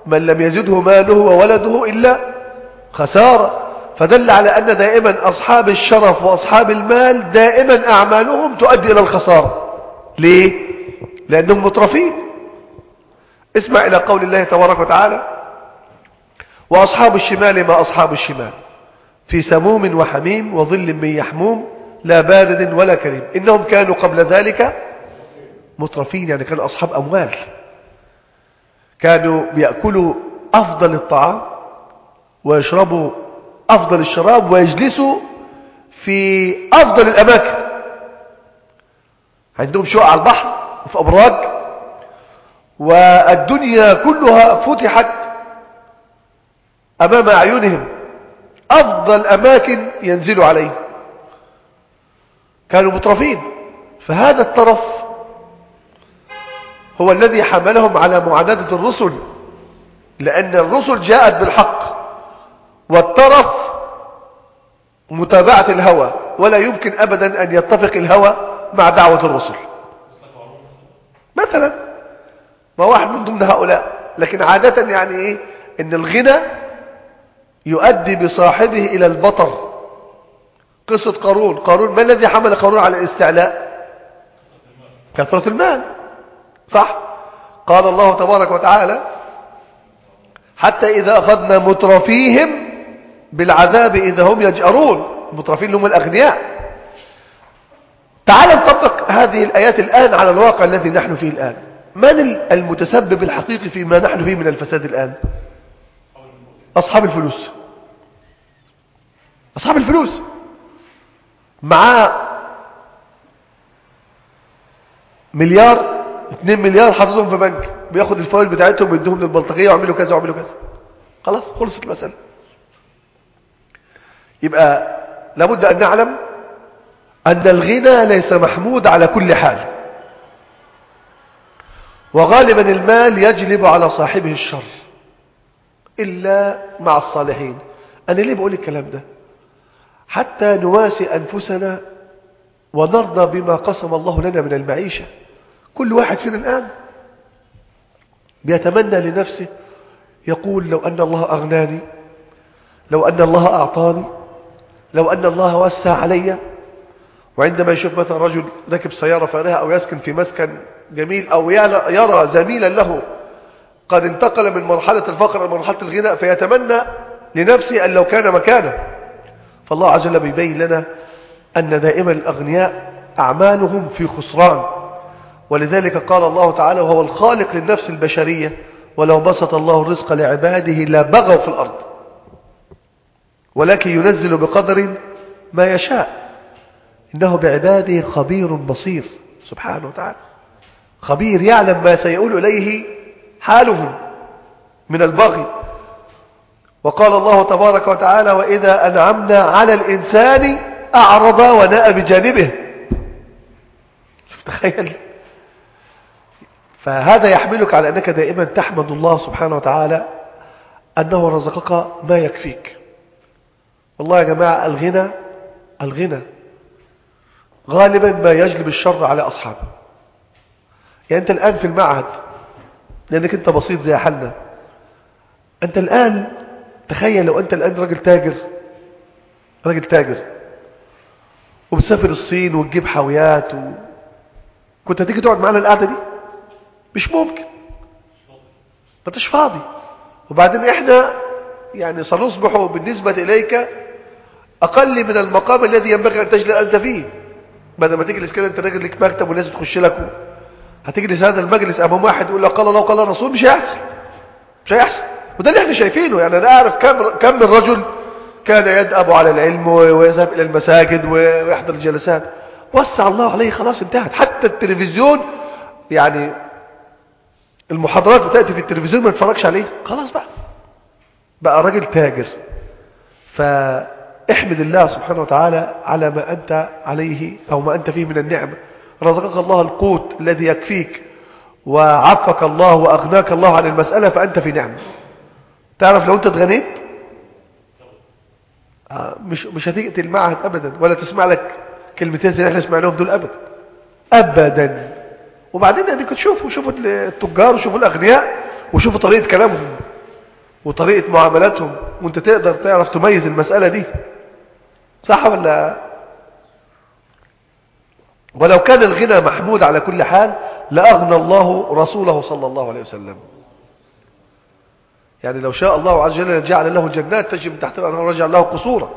من لم يزده ماله وولده إلا خسارة. فدل على أن دائما أصحاب الشرف وأصحاب المال دائما أعمالهم تؤدي إلى الخسارة. ليه؟ لأنهم مترفين. اسمع إلى قول الله تبارك وتعالى وأصحاب الشمال ما أصحاب الشمال. في سموم وحميم وظل من يحموم لا بارد ولا كريم. إنهم كانوا قبل ذلك مترفين يعني كانوا أصحاب أموال. كانوا بيأكلوا أفضل الطعام ويشربوا أفضل الشراب ويجلسوا في أفضل الأماكن. عندهم شقق على البحر وفي أبراج والدنيا كلها فتحت أمام أعينهم أفضل أماكن ينزلوا عليه كانوا مترفين. فهذا الطرف هو الذي حملهم على معاندة الرسل لأن الرسل جاءت بالحق والطرف متابعة الهوى ولا يمكن أبدا أن يتفق الهوى مع دعوة الرسل. مثلا ما واحد من ضمن هؤلاء لكن عادة يعني إيه؟ إن الغنى يؤدي بصاحبه إلى البطر قصة قارون. قارون ما الذي حمل قارون على الاستعلاء؟ كثرة المال. صح؟ قال الله تبارك وتعالى حتى إذا أخذنا مترفيهم بالعذاب إذا هم يجأرون. المترفين هم الأغنياء. تعال نطبق هذه الآيات الآن على الواقع الذي نحن فيه الآن. من المتسبب الحقيقي فيما نحن فيه من الفساد الآن؟ أصحاب الفلوس. أصحاب الفلوس. معاه مليار 2 مليار حاططهم في بنك. بياخد الفوائد بتاعتهم ويديهم للبلطجية ويعملوا كذا ويعملوا كذا. خلاص خلصت المسألة. يبقى لابد أن نعلم أن الغنى ليس محمود على كل حال. وغالبا المال يجلب على صاحبه الشر. إلا مع الصالحين. أنا ليه بقول الكلام ده؟ حتى نواسي أنفسنا ونرضى بما قسم الله لنا من المعيشة. كل واحد فينا الآن بيتمنى لنفسه يقول لو أن الله أغناني لو أن الله أعطاني لو أن الله وسع علي. وعندما يشوف مثلا رجل ركب سيارة فارهة أو يسكن في مسكن جميل أو يرى زميلا له قد انتقل من مرحلة الفقر إلى مرحلة الغنى فيتمنى لنفسه أن لو كان مكانه. فالله عز وجل بيبين لنا أن دائما الأغنياء أعمالهم في خسران. ولذلك قال الله تعالى وهو الخالق للنفس البشرية ولو بسط الله الرزق لعباده لبغوا في الأرض ولكن ينزل بقدر ما يشاء. إنه بعباده خبير بصير. سبحانه وتعالى. خبير يعلم ما سيؤول إليه حالهم من البغي. وقال الله تبارك وتعالى وإذا أنعمنا على الإنسان أعرض وناء بجانبه. تخيل. فهذا يحملك على أنك دائما تحمد الله سبحانه وتعالى أنه رزقك ما يكفيك. والله يا جماعة الغنى الغنى غالبا ما يجلب الشر على أصحابه. يعني أنت الآن في المعهد لأنك أنت بسيط زي حالنا. أنت الآن تخيل لو أنت الآن راجل تاجر راجل تاجر وبتسافر الصين وتجيب حاويات و... كنت هتيجي تقعد معانا القعدة دي؟ مش ممكن. ما انتش فاضي. وبعدين إحنا يعني سنصبح بالنسبة إليك أقل من المقام الذي ينبغي أن تجلس أنت فيه. بدل ما تجلس كده أنت راجل لك مكتب والناس بتخش لك هتجلس هذا المجلس أمام واحد يقول لك قال الله وقال الرسول مش هيحصل. مش هيحصل. وده اللي إحنا شايفينه. يعني أنا أعرف كم كم من رجل كان يدأب على العلم ويذهب إلى المساجد ويحضر الجلسات. وسع الله عليه خلاص انتهت. حتى التلفزيون يعني المحاضرات بتأتي في التلفزيون ما نتفرجش عليه. خلاص بقى. بقى راجل تاجر. فاحمد الله سبحانه وتعالى على ما أنت عليه أو ما أنت فيه من النعمة رزقك الله القوت الذي يكفيك وعفك الله وأغناك الله عن المسألة فأنت في نعمة. تعرف لو أنت اتغنيت؟ مش مش هتيجي المعهد أبدا ولا تسمع لك كلمتين اللي إحنا سمعناهم دول أبدا. أبدا. وبعدين أديك تشوفوا شوفوا التجار وشوفوا الأغنياء وشوفوا طريقة كلامهم وطريقة معاملاتهم وأنت تقدر تعرف تميز المسألة دي. صح ولا؟ ولو كان الغنى محمود على كل حال لأغنى الله رسوله صلى الله عليه وسلم. يعني لو شاء الله عز وجل جعل له جنات تجري من تحت الأنهار وجعل له قصورا.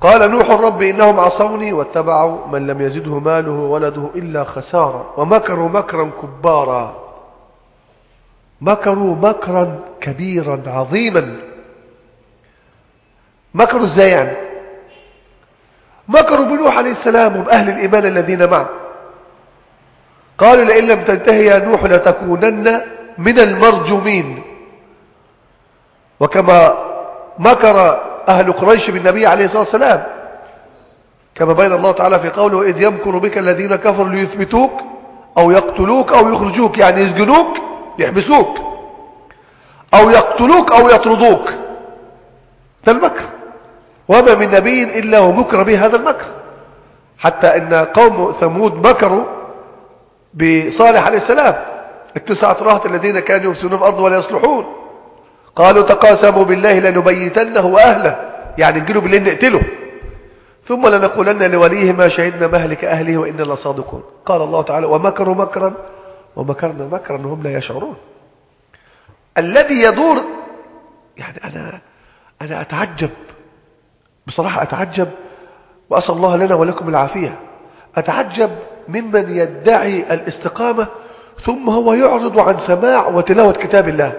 قال نوح رب إنهم عصوني واتبعوا من لم يزده ماله ولده إلا خسارة. ومكروا مكرا كبارا. مكروا مكرا كبيرا عظيما. مكروا إزاي يعني؟ مكروا بنوح عليه السلام وبأهل الإيمان الذين معه. قالوا لئن لم تنتهي يا نوح لتكونن من المرجومين. وكما مكر أهل قريش بالنبي عليه الصلاة والسلام. كما بين الله تعالى في قوله إذ يمكر بك الذين كفروا ليثبتوك أو يقتلوك أو يخرجوك يعني يسجنوك يحبسوك. أو يقتلوك أو يطردوك. ده المكر. وما من نبي إلا ومكر به هذا المكر. حتى أن قوم ثمود مكروا بصالح عليه السلام. التسعة رهط الذين كانوا يفسدون في الأرض ولا يصلحون قالوا تقاسموا بالله لنبيتنه وأهله. يعني نجيله بالله نقتله. ثم لنقولن لوليه ما شهدنا مهلك أهله وإنا لصادقون. قال الله تعالى ومكروا مكرا ومكرنا مكرا وهم لا يشعرون. الذي يدور يعني أنا أنا أتعجب. بصراحة أتعجب وأسأل الله لنا ولكم العافية. أتعجب ممن يدعي الاستقامة ثم هو يعرض عن سماع وتلاوة كتاب الله.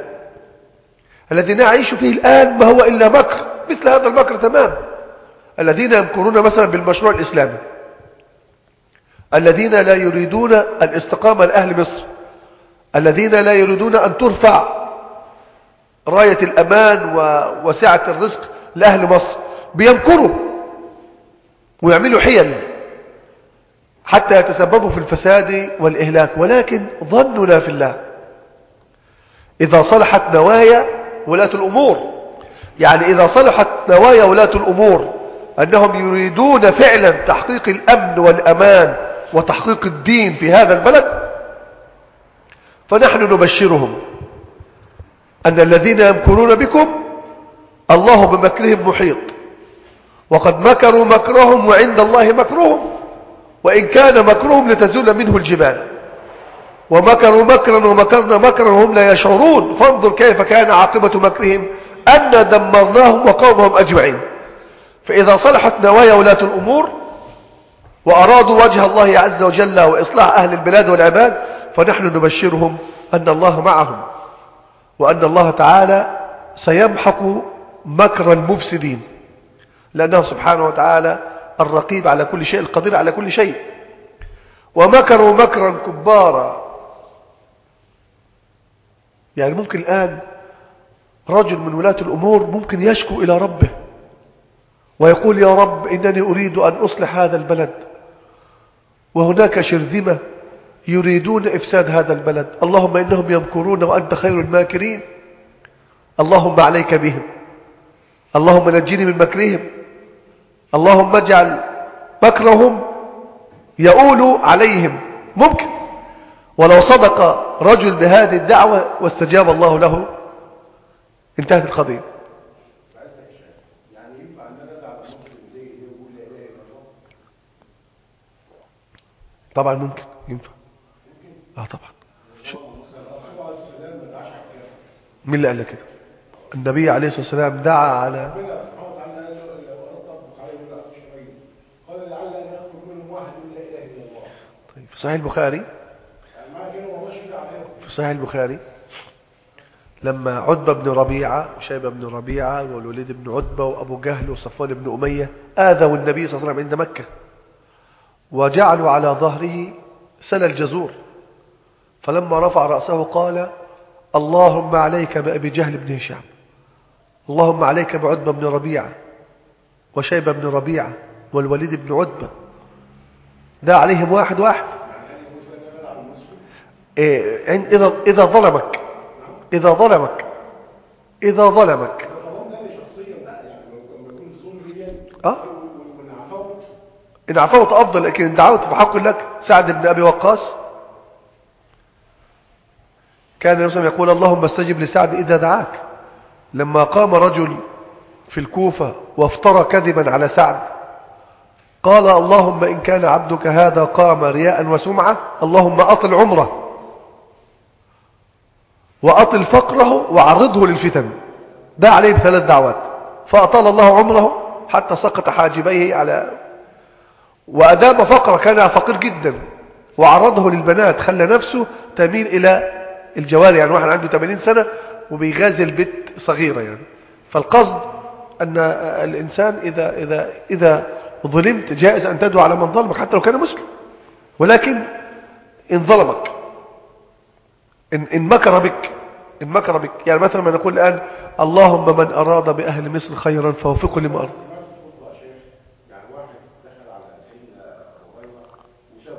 الذي نعيش فيه الآن ما هو إلا مكر مثل هذا المكر تمام. الذين يمكرون مثلا بالمشروع الإسلامي. الذين لا يريدون الاستقامة لأهل مصر. الذين لا يريدون أن ترفع راية الأمان وسعة الرزق لأهل مصر. بيمكروا ويعملوا حيل حتى يتسببوا في الفساد والإهلاك ولكن ظننا في الله. إذا صلحت نوايا ولاة الأمور يعني إذا صلحت نوايا ولاة الأمور أنهم يريدون فعلا تحقيق الأمن والأمان وتحقيق الدين في هذا البلد فنحن نبشرهم أن الذين يمكرون بكم الله بمكرهم محيط. وقد مكروا مكرهم وعند الله مكرهم وإن كان مكرهم لتزول منه الجبال. ومكروا مكرا ومكرنا مكرا وهم لا يشعرون. فانظر كيف كان عاقبة مكرهم أن دمرناهم وقومهم أجمعين. فإذا صلحت نوايا ولاة الأمور وأرادوا وجه الله عز وجل وإصلاح أهل البلاد والعباد فنحن نبشرهم أن الله معهم وأن الله تعالى سيمحق مكر المفسدين. لأنه سبحانه وتعالى الرقيب على كل شيء القدير على كل شيء. ومكروا مكرا كبارا. يعني ممكن الآن رجل من ولاة الأمور ممكن يشكو إلى ربه ويقول يا رب إنني أريد أن أصلح هذا البلد. وهناك شرذمة يريدون إفساد هذا البلد. اللهم إنهم يمكرون وأنت خير الماكرين. اللهم عليك بهم. اللهم نجني من مكرهم. اللهم اجعل مكرهم يؤول عليهم. ممكن. ولو صدق رجل بهذه الدعوة واستجاب الله له انتهت القضية. طبعا ممكن. ينفع. آه طبعا. مين اللي قال لك كده؟ النبي عليه الصلاة والسلام دعا على في صحيح البخاري؟ في صحيح البخاري؟ لما عتبة بن ربيعة وشيبة بن ربيعة والوليد بن عتبة وأبو جهل وصفوان بن أمية آذوا النبي صلى الله عليه وسلم عند مكة وجعلوا على ظهره سل الجزور. فلما رفع رأسه قال اللهم عليك بأبي جهل بن هشام اللهم عليك بعتبة بن ربيعة وشيبة بن ربيعة والوليد بن عتبة. ده عليهم واحد واحد. إذا, إذا ظلمك إذا ظلمك إذا ظلمك. أه؟ إن عفوت أفضل لكن إن دعوت في حق لك. سعد بن أبي وقاص. كان يوسف يقول اللهم استجب لسعد إذا دعاك. لما قام رجل في الكوفة وافترى كذبا على سعد قال اللهم إن كان عبدك هذا قام رياء وسمعة اللهم أطل عمره. وأطل فقره وعرضه للفتن. دع عليه بثلاث دعوات. فأطال الله عمره حتى سقط حاجبيه على وأدام فقر كان فقير جدا. وعرضه للبنات خلى نفسه تميل إلى الجواري يعني واحد عنده 80 سنة وبيغازل البت صغيرة يعني. فالقصد أن الإنسان إذا, إذا, إذا ظلمت جائز أن تدعو على من ظلمك حتى لو كان مسلم. ولكن إن ظلمك. إن, إن مكر بك إن مكر بك. يعني مثلا ما نقول الآن اللهم من أراد بأهل مصر خيرا فوفقه لما أرض يعني واحد دخل على سيدنا هريره وشاف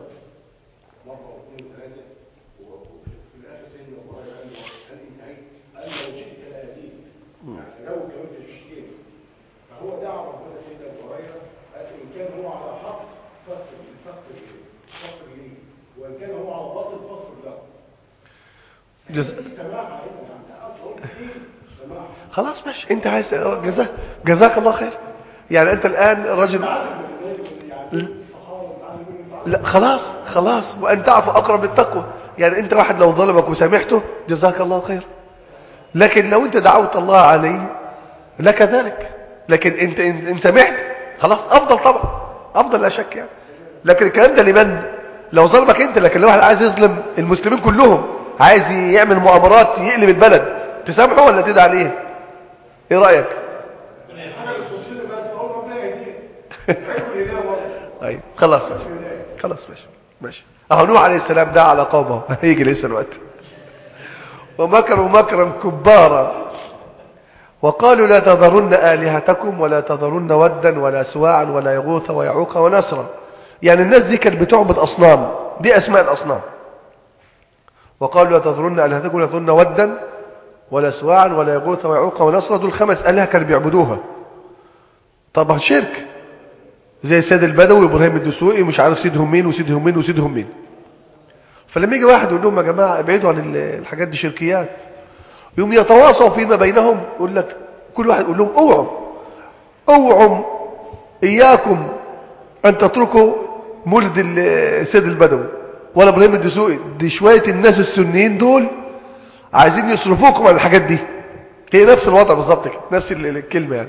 مره واثنين وثلاثه وفي الآخر سيدنا هريره قال له هل انتهيت؟ قال له لو شئت لا يزيد يعني لو كملت شيئين فهو دعا ربنا سيدنا هريره قال ان كان هو على حق فاغفر فاغفر فاغفر لي وان كان هو على باطل فاغفر له جز... خلاص ماشي. انت عايز جزاك جزاك الله خير. يعني انت الآن رجل لا خلاص خلاص. وأن تعفو أقرب للتقوى. يعني أنت واحد لو ظلمك وسامحته جزاك الله خير. لكن لو أنت دعوت الله عليه لك ذلك. لكن أنت إن إن سامحت خلاص أفضل طبعا. أفضل لا شك يعني. لكن الكلام ده لمن؟ لو ظلمك أنت لكن لو واحد عايز يظلم المسلمين كلهم عايز يعمل مؤامرات يقلب البلد. تسامحه ولا تدعي عليه؟ إيه برضه طيب خلاص ماشي. خلاص ماشي. ماشي. أهو نوح عليه السلام دعا على قومه. هيجي لسه الوقت. ومكروا مكرا كبارا. وقالوا لا تذرن آلهتكم ولا تذرن ودا ولا سواعا ولا يغوث ويعوق ونسرا. يعني الناس دي كانت بتعبد أصنام. دي أسماء الأصنام. وقالوا آلهتكم ولا تذرن ودا ولا سواعا ولا يغوث ويعوق ونسرا دول خمس آلهة كانوا بيعبدوها. طبعا شرك. زي سيد البدوي وابراهيم الدسوقي مش عارف سيدهم مين وسيدهم مين وسيدهم مين. فلما يجي واحد يقول لهم يا جماعة ابعدوا عن ال- الحاجات دي شركيات. يوم يتواصوا فيما بينهم يقول لك كل واحد يقول لهم اوعوا اوعوا إياكم أن تتركوا مولد ال- سيد البدوي. ولا إبراهيم الدسوقي دي شوية الناس السنيين دول عايزين يصرفوكم عن الحاجات دي. هي نفس الوضع بالظبط كده نفس ال- الكلمة يعني.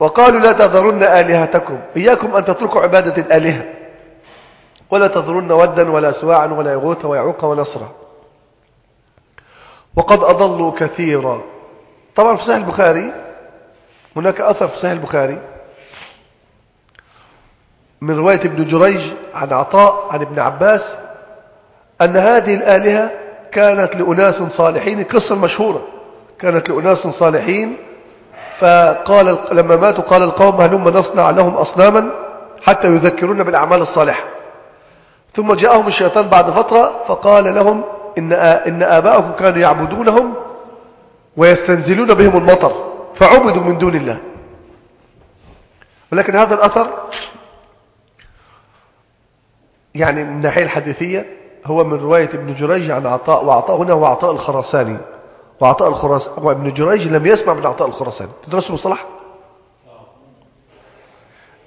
وقالوا لا تذرن آلهتكم إياكم أن تتركوا عبادة الآلهة. ولا تذرن ودا ولا سواعا ولا يغوث ويعوق ونصرا. وقد أضلوا كثيرا. طبعا في صحيح البخاري هناك أثر في صحيح البخاري. من رواية ابن جريج عن عطاء عن ابن عباس أن هذه الآلهة كانت لأناس صالحين قصة مشهورة كانت لأناس صالحين. فقال لما ماتوا قال القوم هلم نصنع لهم أصناما حتى يذكرون بالأعمال الصالحة. ثم جاءهم الشيطان بعد فترة فقال لهم إن, إن آباءكم كانوا يعبدونهم ويستنزلون بهم المطر فعبدوا من دون الله. ولكن هذا الأثر يعني من الناحية الحديثية هو من رواية ابن جريج عن عطاء وعطاء هنا هو عطاء الخراساني. وعطاء الخراساني وابن جريج لم يسمع من عطاء الخراساني. تدرسوا مصطلح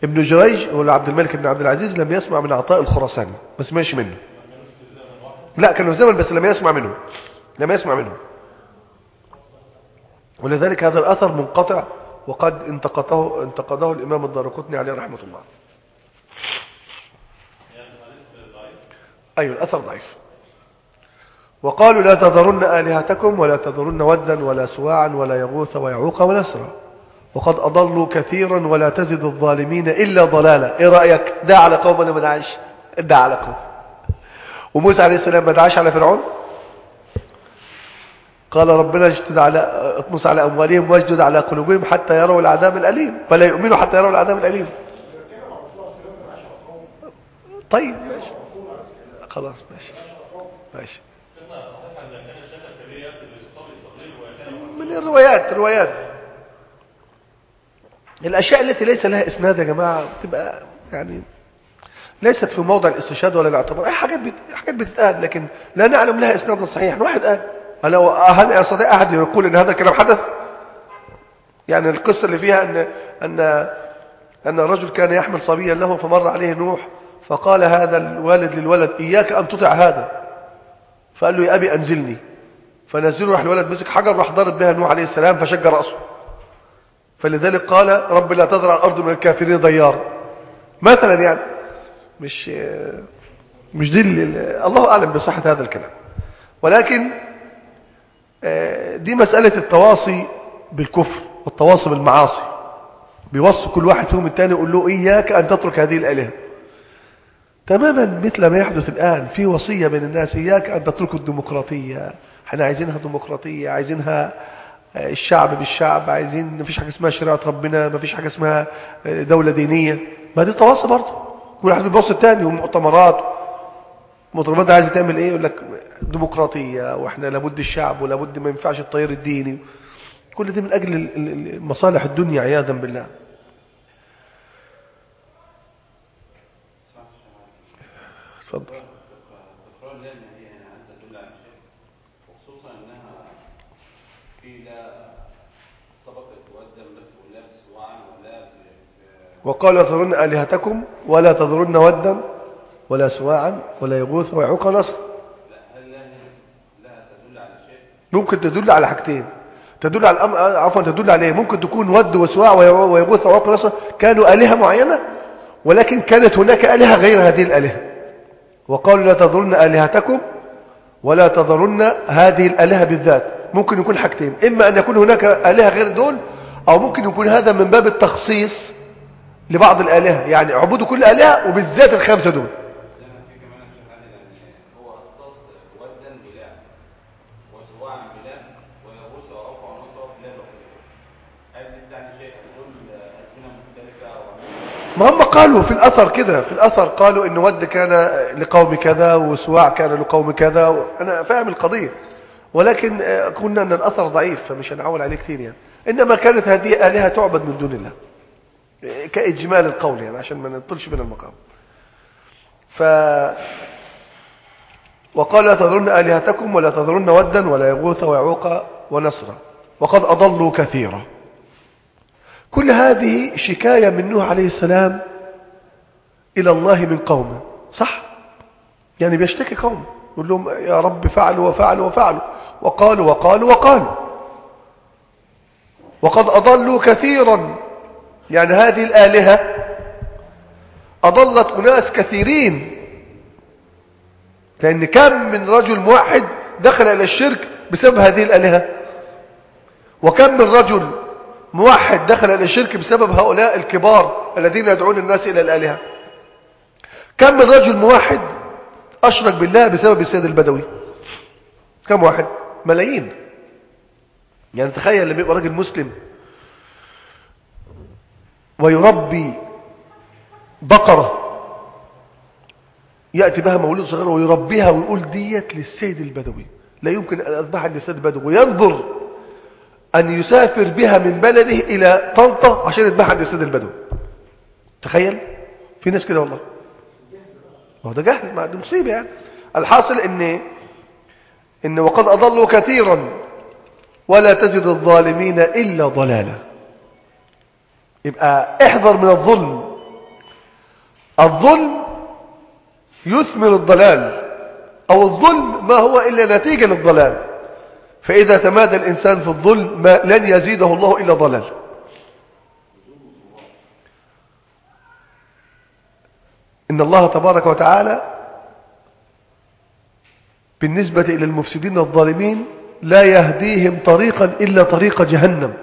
ابن جريج هو عبد الملك بن عبد العزيز لم يسمع من عطاء الخراساني. ما سمعش منه. لا كانوا في زمن بس لم يسمع منه. لم يسمع منه. ولذلك هذا الأثر منقطع وقد انتقده انتقده الإمام الدارقطني عليه رحمة الله. أيوة الأثر ضعيف. وقالوا لا تذرن آلهتكم ولا تذرن ودا ولا سواعا ولا يغوث ويعوق ونسرا وقد أضلوا كثيرا ولا تزد الظالمين إلا ضلالا. إيه رأيك؟ دع على قوم ولا ما دعاش دع على قوم. وموسى عليه السلام ما دعاش على فرعون؟ قال ربنا اجدد على اطمس على أموالهم واجدد على قلوبهم حتى يروا العذاب الأليم. فلا يؤمنوا حتى يروا العذاب الأليم. طيب. خلاص ماشي. ماشي. من الروايات الروايات. الأشياء التي ليس لها إسناد يا جماعة تبقى يعني ليست في موضع الاستشهاد ولا الاعتبار. أي حاجات بت... حاجات بتتقال لكن لا نعلم لها إسناد صحيح. واحد قال هل هل يستطيع أحد يقول إن هذا الكلام حدث؟ يعني القصة اللي فيها أن أن أن الرجل كان يحمل صبيا له فمر عليه نوح فقال هذا الوالد للولد إياك أن تطع هذا. فقال له يا أبي أنزلني. فنزله راح الولد مسك حجر راح ضرب بها نوح عليه السلام فشج رأسه. فلذلك قال رب لا تذر على الأرض من الكافرين ديار. مثلا يعني مش مش دي الله أعلم بصحة هذا الكلام. ولكن دي مسألة التواصي بالكفر والتواصي بالمعاصي. بيوصي كل واحد فيهم التاني يقول له إياك أن تترك هذه الآلهة. تماما مثل ما يحدث الآن في وصية بين الناس إياك أن تتركوا الديمقراطية. إحنا عايزينها ديمقراطية عايزينها آه، الشعب بالشعب عايزين مفيش حاجة اسمها شريعة ربنا مفيش حاجة اسمها آه، دولة دينية. ما دي تواصي برضه. كل واحد بيبص التاني ومؤتمرات. مؤتمرات عايزة تعمل إيه؟ يقول لك ديمقراطية وإحنا لابد الشعب ولابد ما ينفعش التيار الديني. كل ده من أجل ال- ال- مصالح الدنيا عياذا بالله اتفضل تكرار لا النهائية هنا هل تدل على شيء وخصوصا انها في لا سبقت وقدم بس ولا بسواعا ولا ب- ب- وقالوا لا تذرن آلهتكم ولا تذرن ودا ولا سواعا ولا يغوث ويعوق نصر. ممكن تدل على حاجتين. تدل على الأمر عفوا تدل على إيه؟ ممكن تكون ود وسواع ويغوث ويعوق نصر. كانوا آلهة معينة ولكن كانت هناك آلهة غير هذه الآلهة. وقالوا لا تذرن آلهتكم ولا تذرن هذه الآلهة بالذات. ممكن يكون حاجتين. إما أن يكون هناك آلهة غير دول أو ممكن يكون هذا من باب التخصيص لبعض الآلهة. يعني اعبدوا كل آلهة وبالذات الخمسة دول. ما هم قالوا في الأثر كده؟ في الأثر قالوا إن ود كان لقوم كذا وسواع كان لقوم كذا أنا فاهم القضية. ولكن آه، قلنا أن الأثر ضعيف فمش هنعول عليه كثير يعني. إنما كانت هذه آلهة تعبد من دون الله. آه، كإجمال القول يعني عشان ما نطلش من المقام. ف وقال لا تذرن آلهتكم ولا تذرن ودا ولا يغوث ويعوق ونسرا وقد أضلوا كثيرا. كل هذه شكاية من نوح عليه السلام إلى الله من قومه صح؟ يعني بيشتكي قوم. يقول لهم يا رب فعلوا وفعلوا وفعلوا. وقالوا وقالوا وقالوا. وقد أضلوا كثيرا. يعني هذه الآلهة أضلت أناس كثيرين. لأن كم من رجل موحد دخل إلى الشرك بسبب هذه الآلهة؟ وكم من رجل موحد دخل إلى الشرك بسبب هؤلاء الكبار الذين يدعون الناس إلى الآلهة؟ كم من رجل موحد أشرك بالله بسبب السيد البدوي. كم واحد؟ ملايين. يعني تخيل لما يبقى راجل مسلم ويربي بقرة يأتي بها مولود صغير ويربيها ويقول ديت للسيد البدوي. لا يمكن أن أذبحها للسيد البدوي. وينظر أن يسافر بها من بلده إلى طنطا عشان يذبحها للسيد البدوي. تخيل؟ في ناس كده والله. ما هو ده جهل ما دي مصيبة يعني. الحاصل إن إن وقد أضلوا كثيرا ولا تزد الظالمين إلا ضلالا. يبقى احذر من الظلم. الظلم يثمر الضلال أو الظلم ما هو إلا نتيجة للضلال. فإذا تمادى الإنسان في الظلم ما لن يزيده الله إلا ضلال. إن الله تبارك وتعالى بالنسبة إلى المفسدين الظالمين لا يهديهم طريقا إلا طريق جهنم.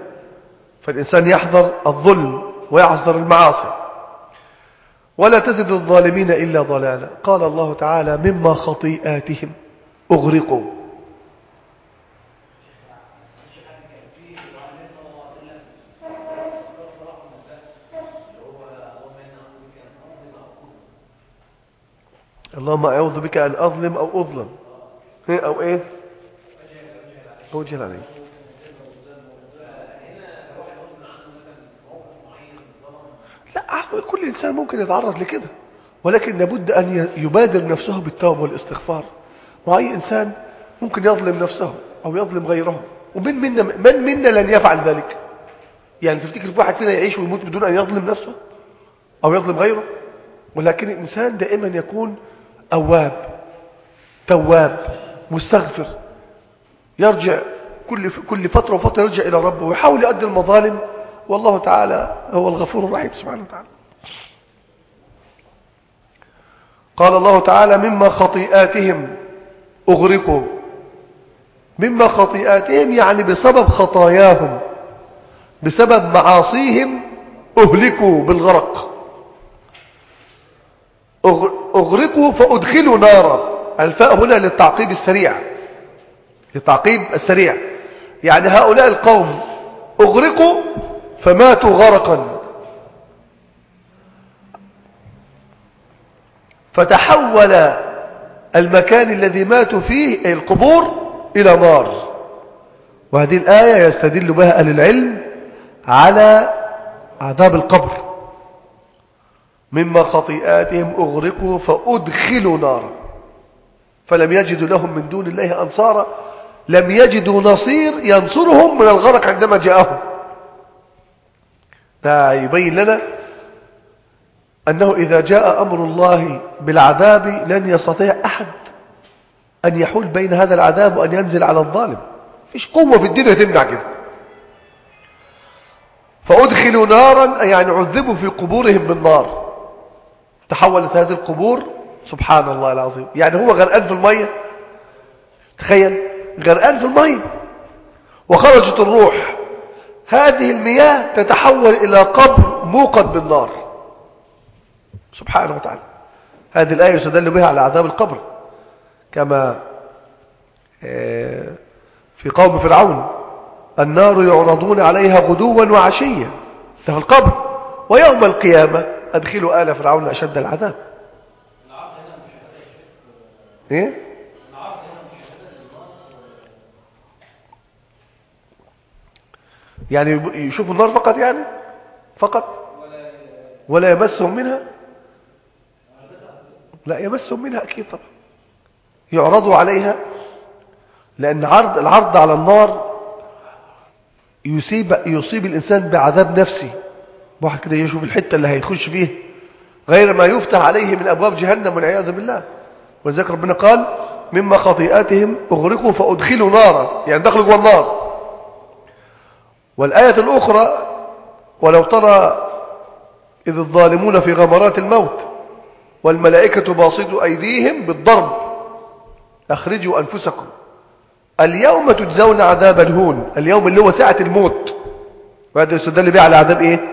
فالإنسان يحذر الظلم ويحذر المعاصي. ولا تزد الظالمين إلا ضلالا. قال الله تعالى مما خطيئاتهم أغرقوا. اللهم أعوذ بك أن أظلم أو أظلم. أو إيه؟ أو جهل عليه لا كل إنسان ممكن يتعرض لكده. ولكن لابد أن يبادر نفسه بالتوبة والاستغفار. وأي إنسان ممكن يظلم نفسه أو يظلم غيره. ومن منا من منا لن يفعل ذلك؟ يعني تفتكر في واحد فينا يعيش ويموت بدون أن يظلم نفسه أو يظلم غيره؟ ولكن الإنسان دائما يكون أواب تواب مستغفر. يرجع كل كل فترة وفترة يرجع إلى ربه ويحاول يؤدي المظالم. والله تعالى هو الغفور الرحيم سبحانه وتعالى. قال الله تعالى مما خطيئاتهم أغرقوا. مما خطيئاتهم يعني بسبب خطاياهم بسبب معاصيهم أهلكوا بالغرق. أغرقوا فأدخلوا نارا. الفاء هنا للتعقيب السريع. للتعقيب السريع. يعني هؤلاء القوم أغرقوا فماتوا غرقا. فتحول المكان الذي ماتوا فيه أي القبور إلى نار. وهذه الآية يستدل بها أهل العلم على عذاب القبر. مما خطيئاتهم أغرقوا فأدخلوا نارا. فلم يجدوا لهم من دون الله أنصارا. لم يجدوا نصير ينصرهم من الغرق عندما جاءهم. ده يبين لنا أنه إذا جاء أمر الله بالعذاب لن يستطيع أحد أن يحول بين هذا العذاب وأن ينزل على الظالم. فيش قوة في الدنيا تمنع كده؟ فأدخلوا نارا يعني عذبوا في قبورهم بالنار. تحولت هذه القبور سبحان الله العظيم. يعني هو غرقان في المية. تخيل غرقان في المية. وخرجت الروح. هذه المياه تتحول إلى قبر موقد بالنار. سبحانه وتعالى. هذه الآية يستدل بها على عذاب القبر. كما آه، في قوم فرعون النار يعرضون عليها غدوا وعشيا. ده في القبر. ويوم القيامة أدخلوا آل فرعون أشد العذاب. إيه؟ يعني يشوفوا النار فقط يعني؟ فقط؟ ولا يمسهم منها؟ لا يمسهم منها أكيد طبعا. يعرضوا عليها لأن عرض العرض على النار يصيب, يصيب الإنسان بعذاب نفسي. واحد كده يشوف الحتة اللي هيخش فيه غير ما يفتح عليه من أبواب جهنم والعياذ بالله. ولذلك ربنا قال مما خطيئاتهم أغرقوا فأدخلوا نارا. يعني دخلوا جوا النار. والآية الأخرى ولو ترى إذ الظالمون في غمرات الموت والملائكة باسطوا أيديهم بالضرب أخرجوا أنفسكم. اليوم تجزون عذاب الهون اليوم اللي هو ساعة الموت. وهذا يستدل به على عذاب إيه؟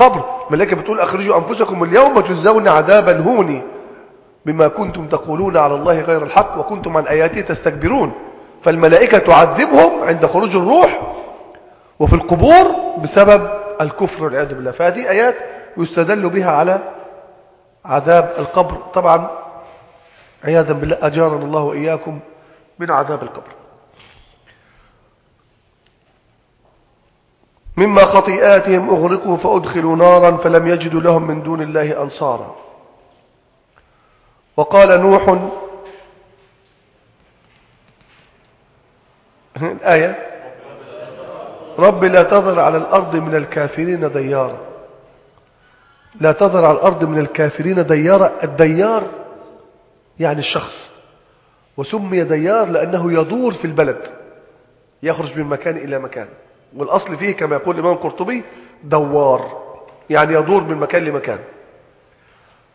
القبر الملائكة بتقول أخرجوا أنفسكم اليوم تجزون عذاب الهون بما كنتم تقولون على الله غير الحق وكنتم عن آياته تستكبرون. فالملائكة تعذبهم عند خروج الروح وفي القبور بسبب الكفر والعياذ بالله. فهذه آيات يستدل بها على عذاب القبر. طبعا عياذا بالله أجارنا الله وإياكم من عذاب القبر. مما خطيئاتهم أغرقوا فأدخلوا نارا فلم يجدوا لهم من دون الله أنصارا. وقال نوح الآية رب لا تذر على الأرض من الكافرين ديارا. لا تذر على الأرض من الكافرين ديارا. الديار يعني الشخص. وسمي ديار لأنه يدور في البلد. يخرج من مكان إلى مكان. والأصل فيه كما يقول الإمام القرطبي دوار يعني يدور من مكان لمكان.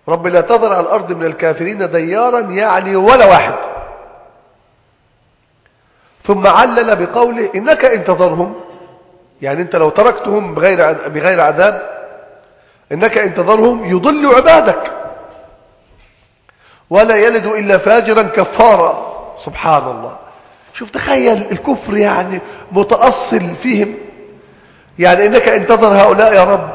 رب لا تذر على الأرض من الكافرين ديارا يعني ولا واحد. ثم علل بقوله إنك إن تذرهم يعني أنت لو تركتهم بغير بغير عذاب إنك إن تذرهم يضل عبادك. ولا يلد إلا فاجرا كفارا. سبحان الله. شوف تخيل الكفر يعني متأصل فيهم. يعني إنك إن تذر هؤلاء يا رب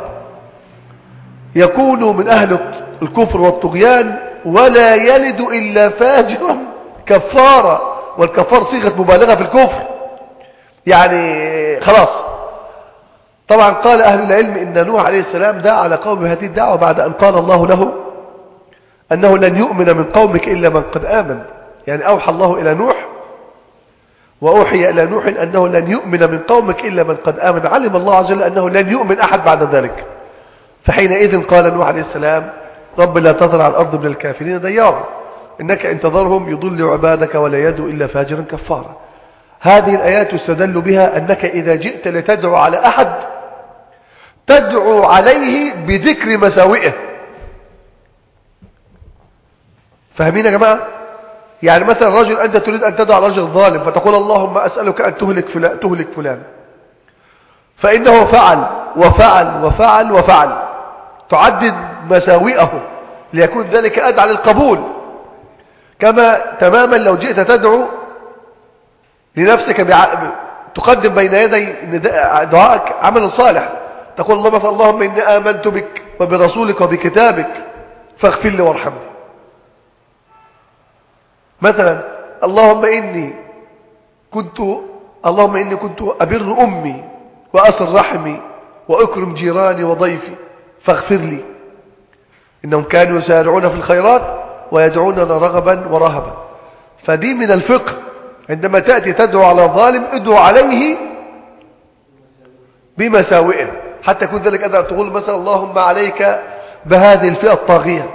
يكونوا من أهل الكفر والطغيان ولا يلد إلا فاجرا كفارا والكفار صيغة مبالغة في الكفر. يعني خلاص. طبعا قال أهل العلم إن نوح عليه السلام دعا على قوم هذه الدعوة بعد أن قال الله له أنه لن يؤمن من قومك إلا من قد آمن. يعني أوحى الله إلى نوح وأوحي إلى نوح أنه لن يؤمن من قومك إلا من قد آمن. علم الله عز وجل أنه لن يؤمن أحد بعد ذلك. فحينئذ قال نوح عليه السلام رب لا تذر على الأرض من الكافرين ديارا. إنك إن تذرهم يضل عبادك ولا يدعو إلا فاجرا كفارا. هذه الآيات يستدل بها أنك إذا جئت لتدعو على أحد تدعو عليه بذكر مساوئه. فاهمين يا جماعة؟ يعني مثلا رجل أنت تريد أن على رجل ظالم فتقول اللهم أسألك أن تهلك فلان, تهلك فلان. فإنه فعل وفعل وفعل وفعل. تعدد مساوئه ليكون ذلك أدعى للقبول. كما تماما لو جئت تدعو لنفسك بع... تقدم بين يدي دعائك عمل صالح. تقول الله مثلا اللهم إني آمنت بك وبرسولك وبكتابك فاغفر لي وارحمني. مثلا اللهم إني كنت اللهم إني كنت أبر أمي وأصل رحمي وأكرم جيراني وضيفي فاغفر لي. إنهم كانوا يسارعون في الخيرات ويدعوننا رغبا ورهبا. فدي من الفقه. عندما تأتي تدعو على الظالم ادعو عليه بمساوئه. حتى يكون ذلك أدعو تقول مثلا اللهم عليك بهذه الفئة الطاغية.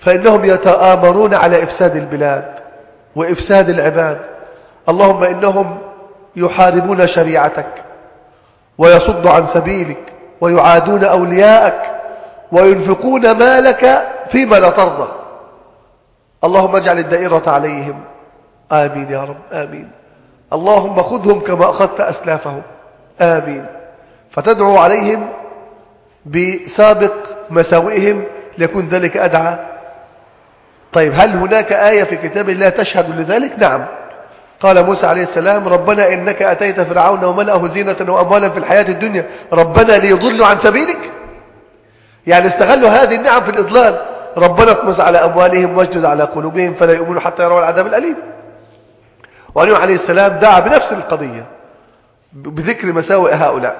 فإنهم يتآمرون على إفساد البلاد. وإفساد العباد. اللهم إنهم يحاربون شريعتك ويصد عن سبيلك ويعادون أولياءك وينفقون مالك فيما لا ترضى. اللهم اجعل الدائرة عليهم. آمين يا رب آمين. اللهم خذهم كما أخذت أسلافهم. آمين. فتدعو عليهم بسابق مساوئهم ليكون ذلك أدعى طيب هل هناك آية في كتاب الله تشهد لذلك؟ نعم. قال موسى عليه السلام ربنا إنك أتيت فرعون وملأه زينة وأموالا في الحياة الدنيا ربنا ليضلوا عن سبيلك؟ يعني استغلوا هذه النعم في الإضلال. ربنا اطمس على أموالهم واجدد على قلوبهم فلا يؤمنوا حتى يروا العذاب الأليم. ونوح عليه السلام دعا بنفس القضية بذكر مساوئ هؤلاء.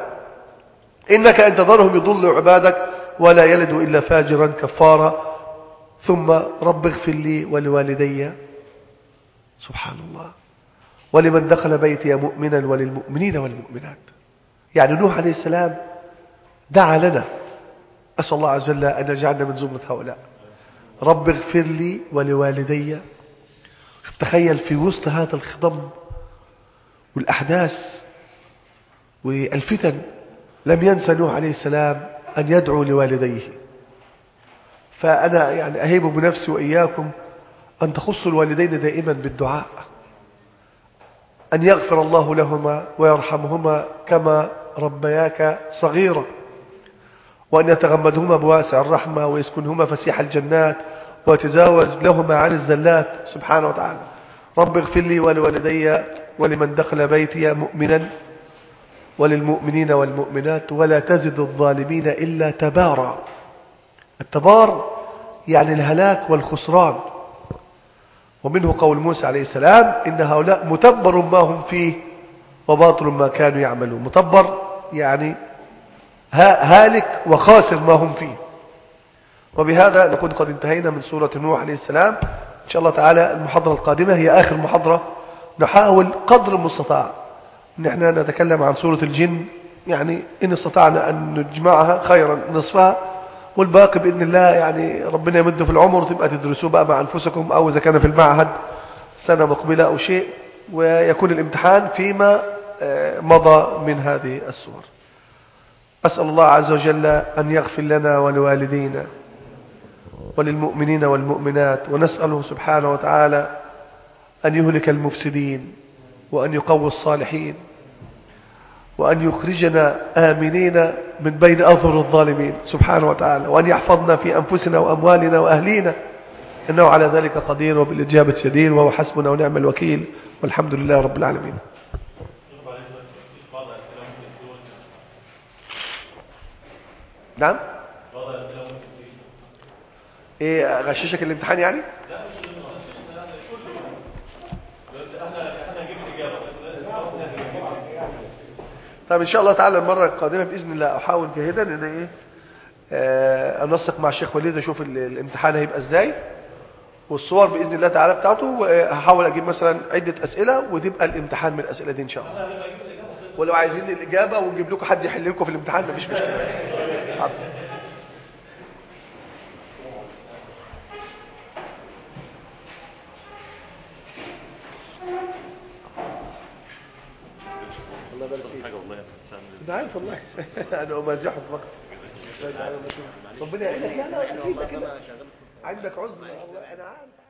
إنك أن تذرهم يضلوا عبادك ولا يلدوا إلا فاجرا كفارا. ثم رب اغفر لي ولوالدي. سبحان الله. ولمن دخل بيتي مؤمنا وللمؤمنين والمؤمنات. يعني نوح عليه السلام دعا لنا. أسأل الله عز وجل أن يجعلنا من زمرة هؤلاء. رب اغفر لي ولوالدي. تخيل في وسط هذا الخضم والأحداث والفتن لم ينسى نوح عليه السلام أن يدعو لوالديه. فأنا يعني أهيب بنفسي وإياكم أن تخصوا الوالدين دائما بالدعاء أن يغفر الله لهما ويرحمهما كما ربياك صغيرا وأن يتغمدهما بواسع الرحمة ويسكنهما فسيح الجنات ويتزاوج لهما عن الزلات سبحانه وتعالى. رب اغفر لي ولوالدي ولمن دخل بيتي مؤمنا وللمؤمنين والمؤمنات ولا تزد الظالمين إلا تبارا. التبار يعني الهلاك والخسران. ومنه قول موسى عليه السلام إن هؤلاء متبر ما هم فيه وباطل ما كانوا يعملون. متبر يعني هالك وخاسر ما هم فيه. وبهذا نكون قد انتهينا من سورة نوح عليه السلام. إن شاء الله تعالى المحاضرة القادمة هي آخر محاضرة. نحاول قدر المستطاع. ان إحنا نتكلم عن سورة الجن. يعني إن استطعنا أن نجمعها خيرا نصفها. والباقي بإذن الله يعني ربنا يمد في العمر تبقى تدرسوه بقى مع أنفسكم أو إذا كان في المعهد سنة مقبلة أو شيء ويكون الامتحان فيما مضى من هذه السور أسأل الله عز وجل أن يغفر لنا ولوالدينا وللمؤمنين والمؤمنات ونسأله سبحانه وتعالى أن يهلك المفسدين وأن يقوي الصالحين. وأن يخرجنا آمنين من بين أظهر الظالمين سبحانه وتعالى وأن يحفظنا في أنفسنا وأموالنا وأهلينا. إنه على ذلك قدير وبالإجابة جدير وهو حسبنا ونعم الوكيل والحمد لله رب العالمين. نعم؟ إيه غششك الامتحان يعني؟ طيب إن شاء الله تعالى المرة القادمة بإذن الله أحاول جاهدا إن إيه آه أنسق مع الشيخ وليد أشوف الامتحان هيبقى إزاي والصور بإذن الله تعالى بتاعته وهحاول أجيب مثلا عدة أسئلة وتبقى الامتحان من الأسئلة دي إن شاء الله. ولو عايزين الإجابة ونجيب لكم حد يحل لكم في الامتحان مفيش مشكلة. حاضر. الله يبارك فيك. حاجة والله أنا عارف والله. أنا امازحك فقط ربنا يعينك. لا لا أكيد كده عندك عذر. والله أنا عارف.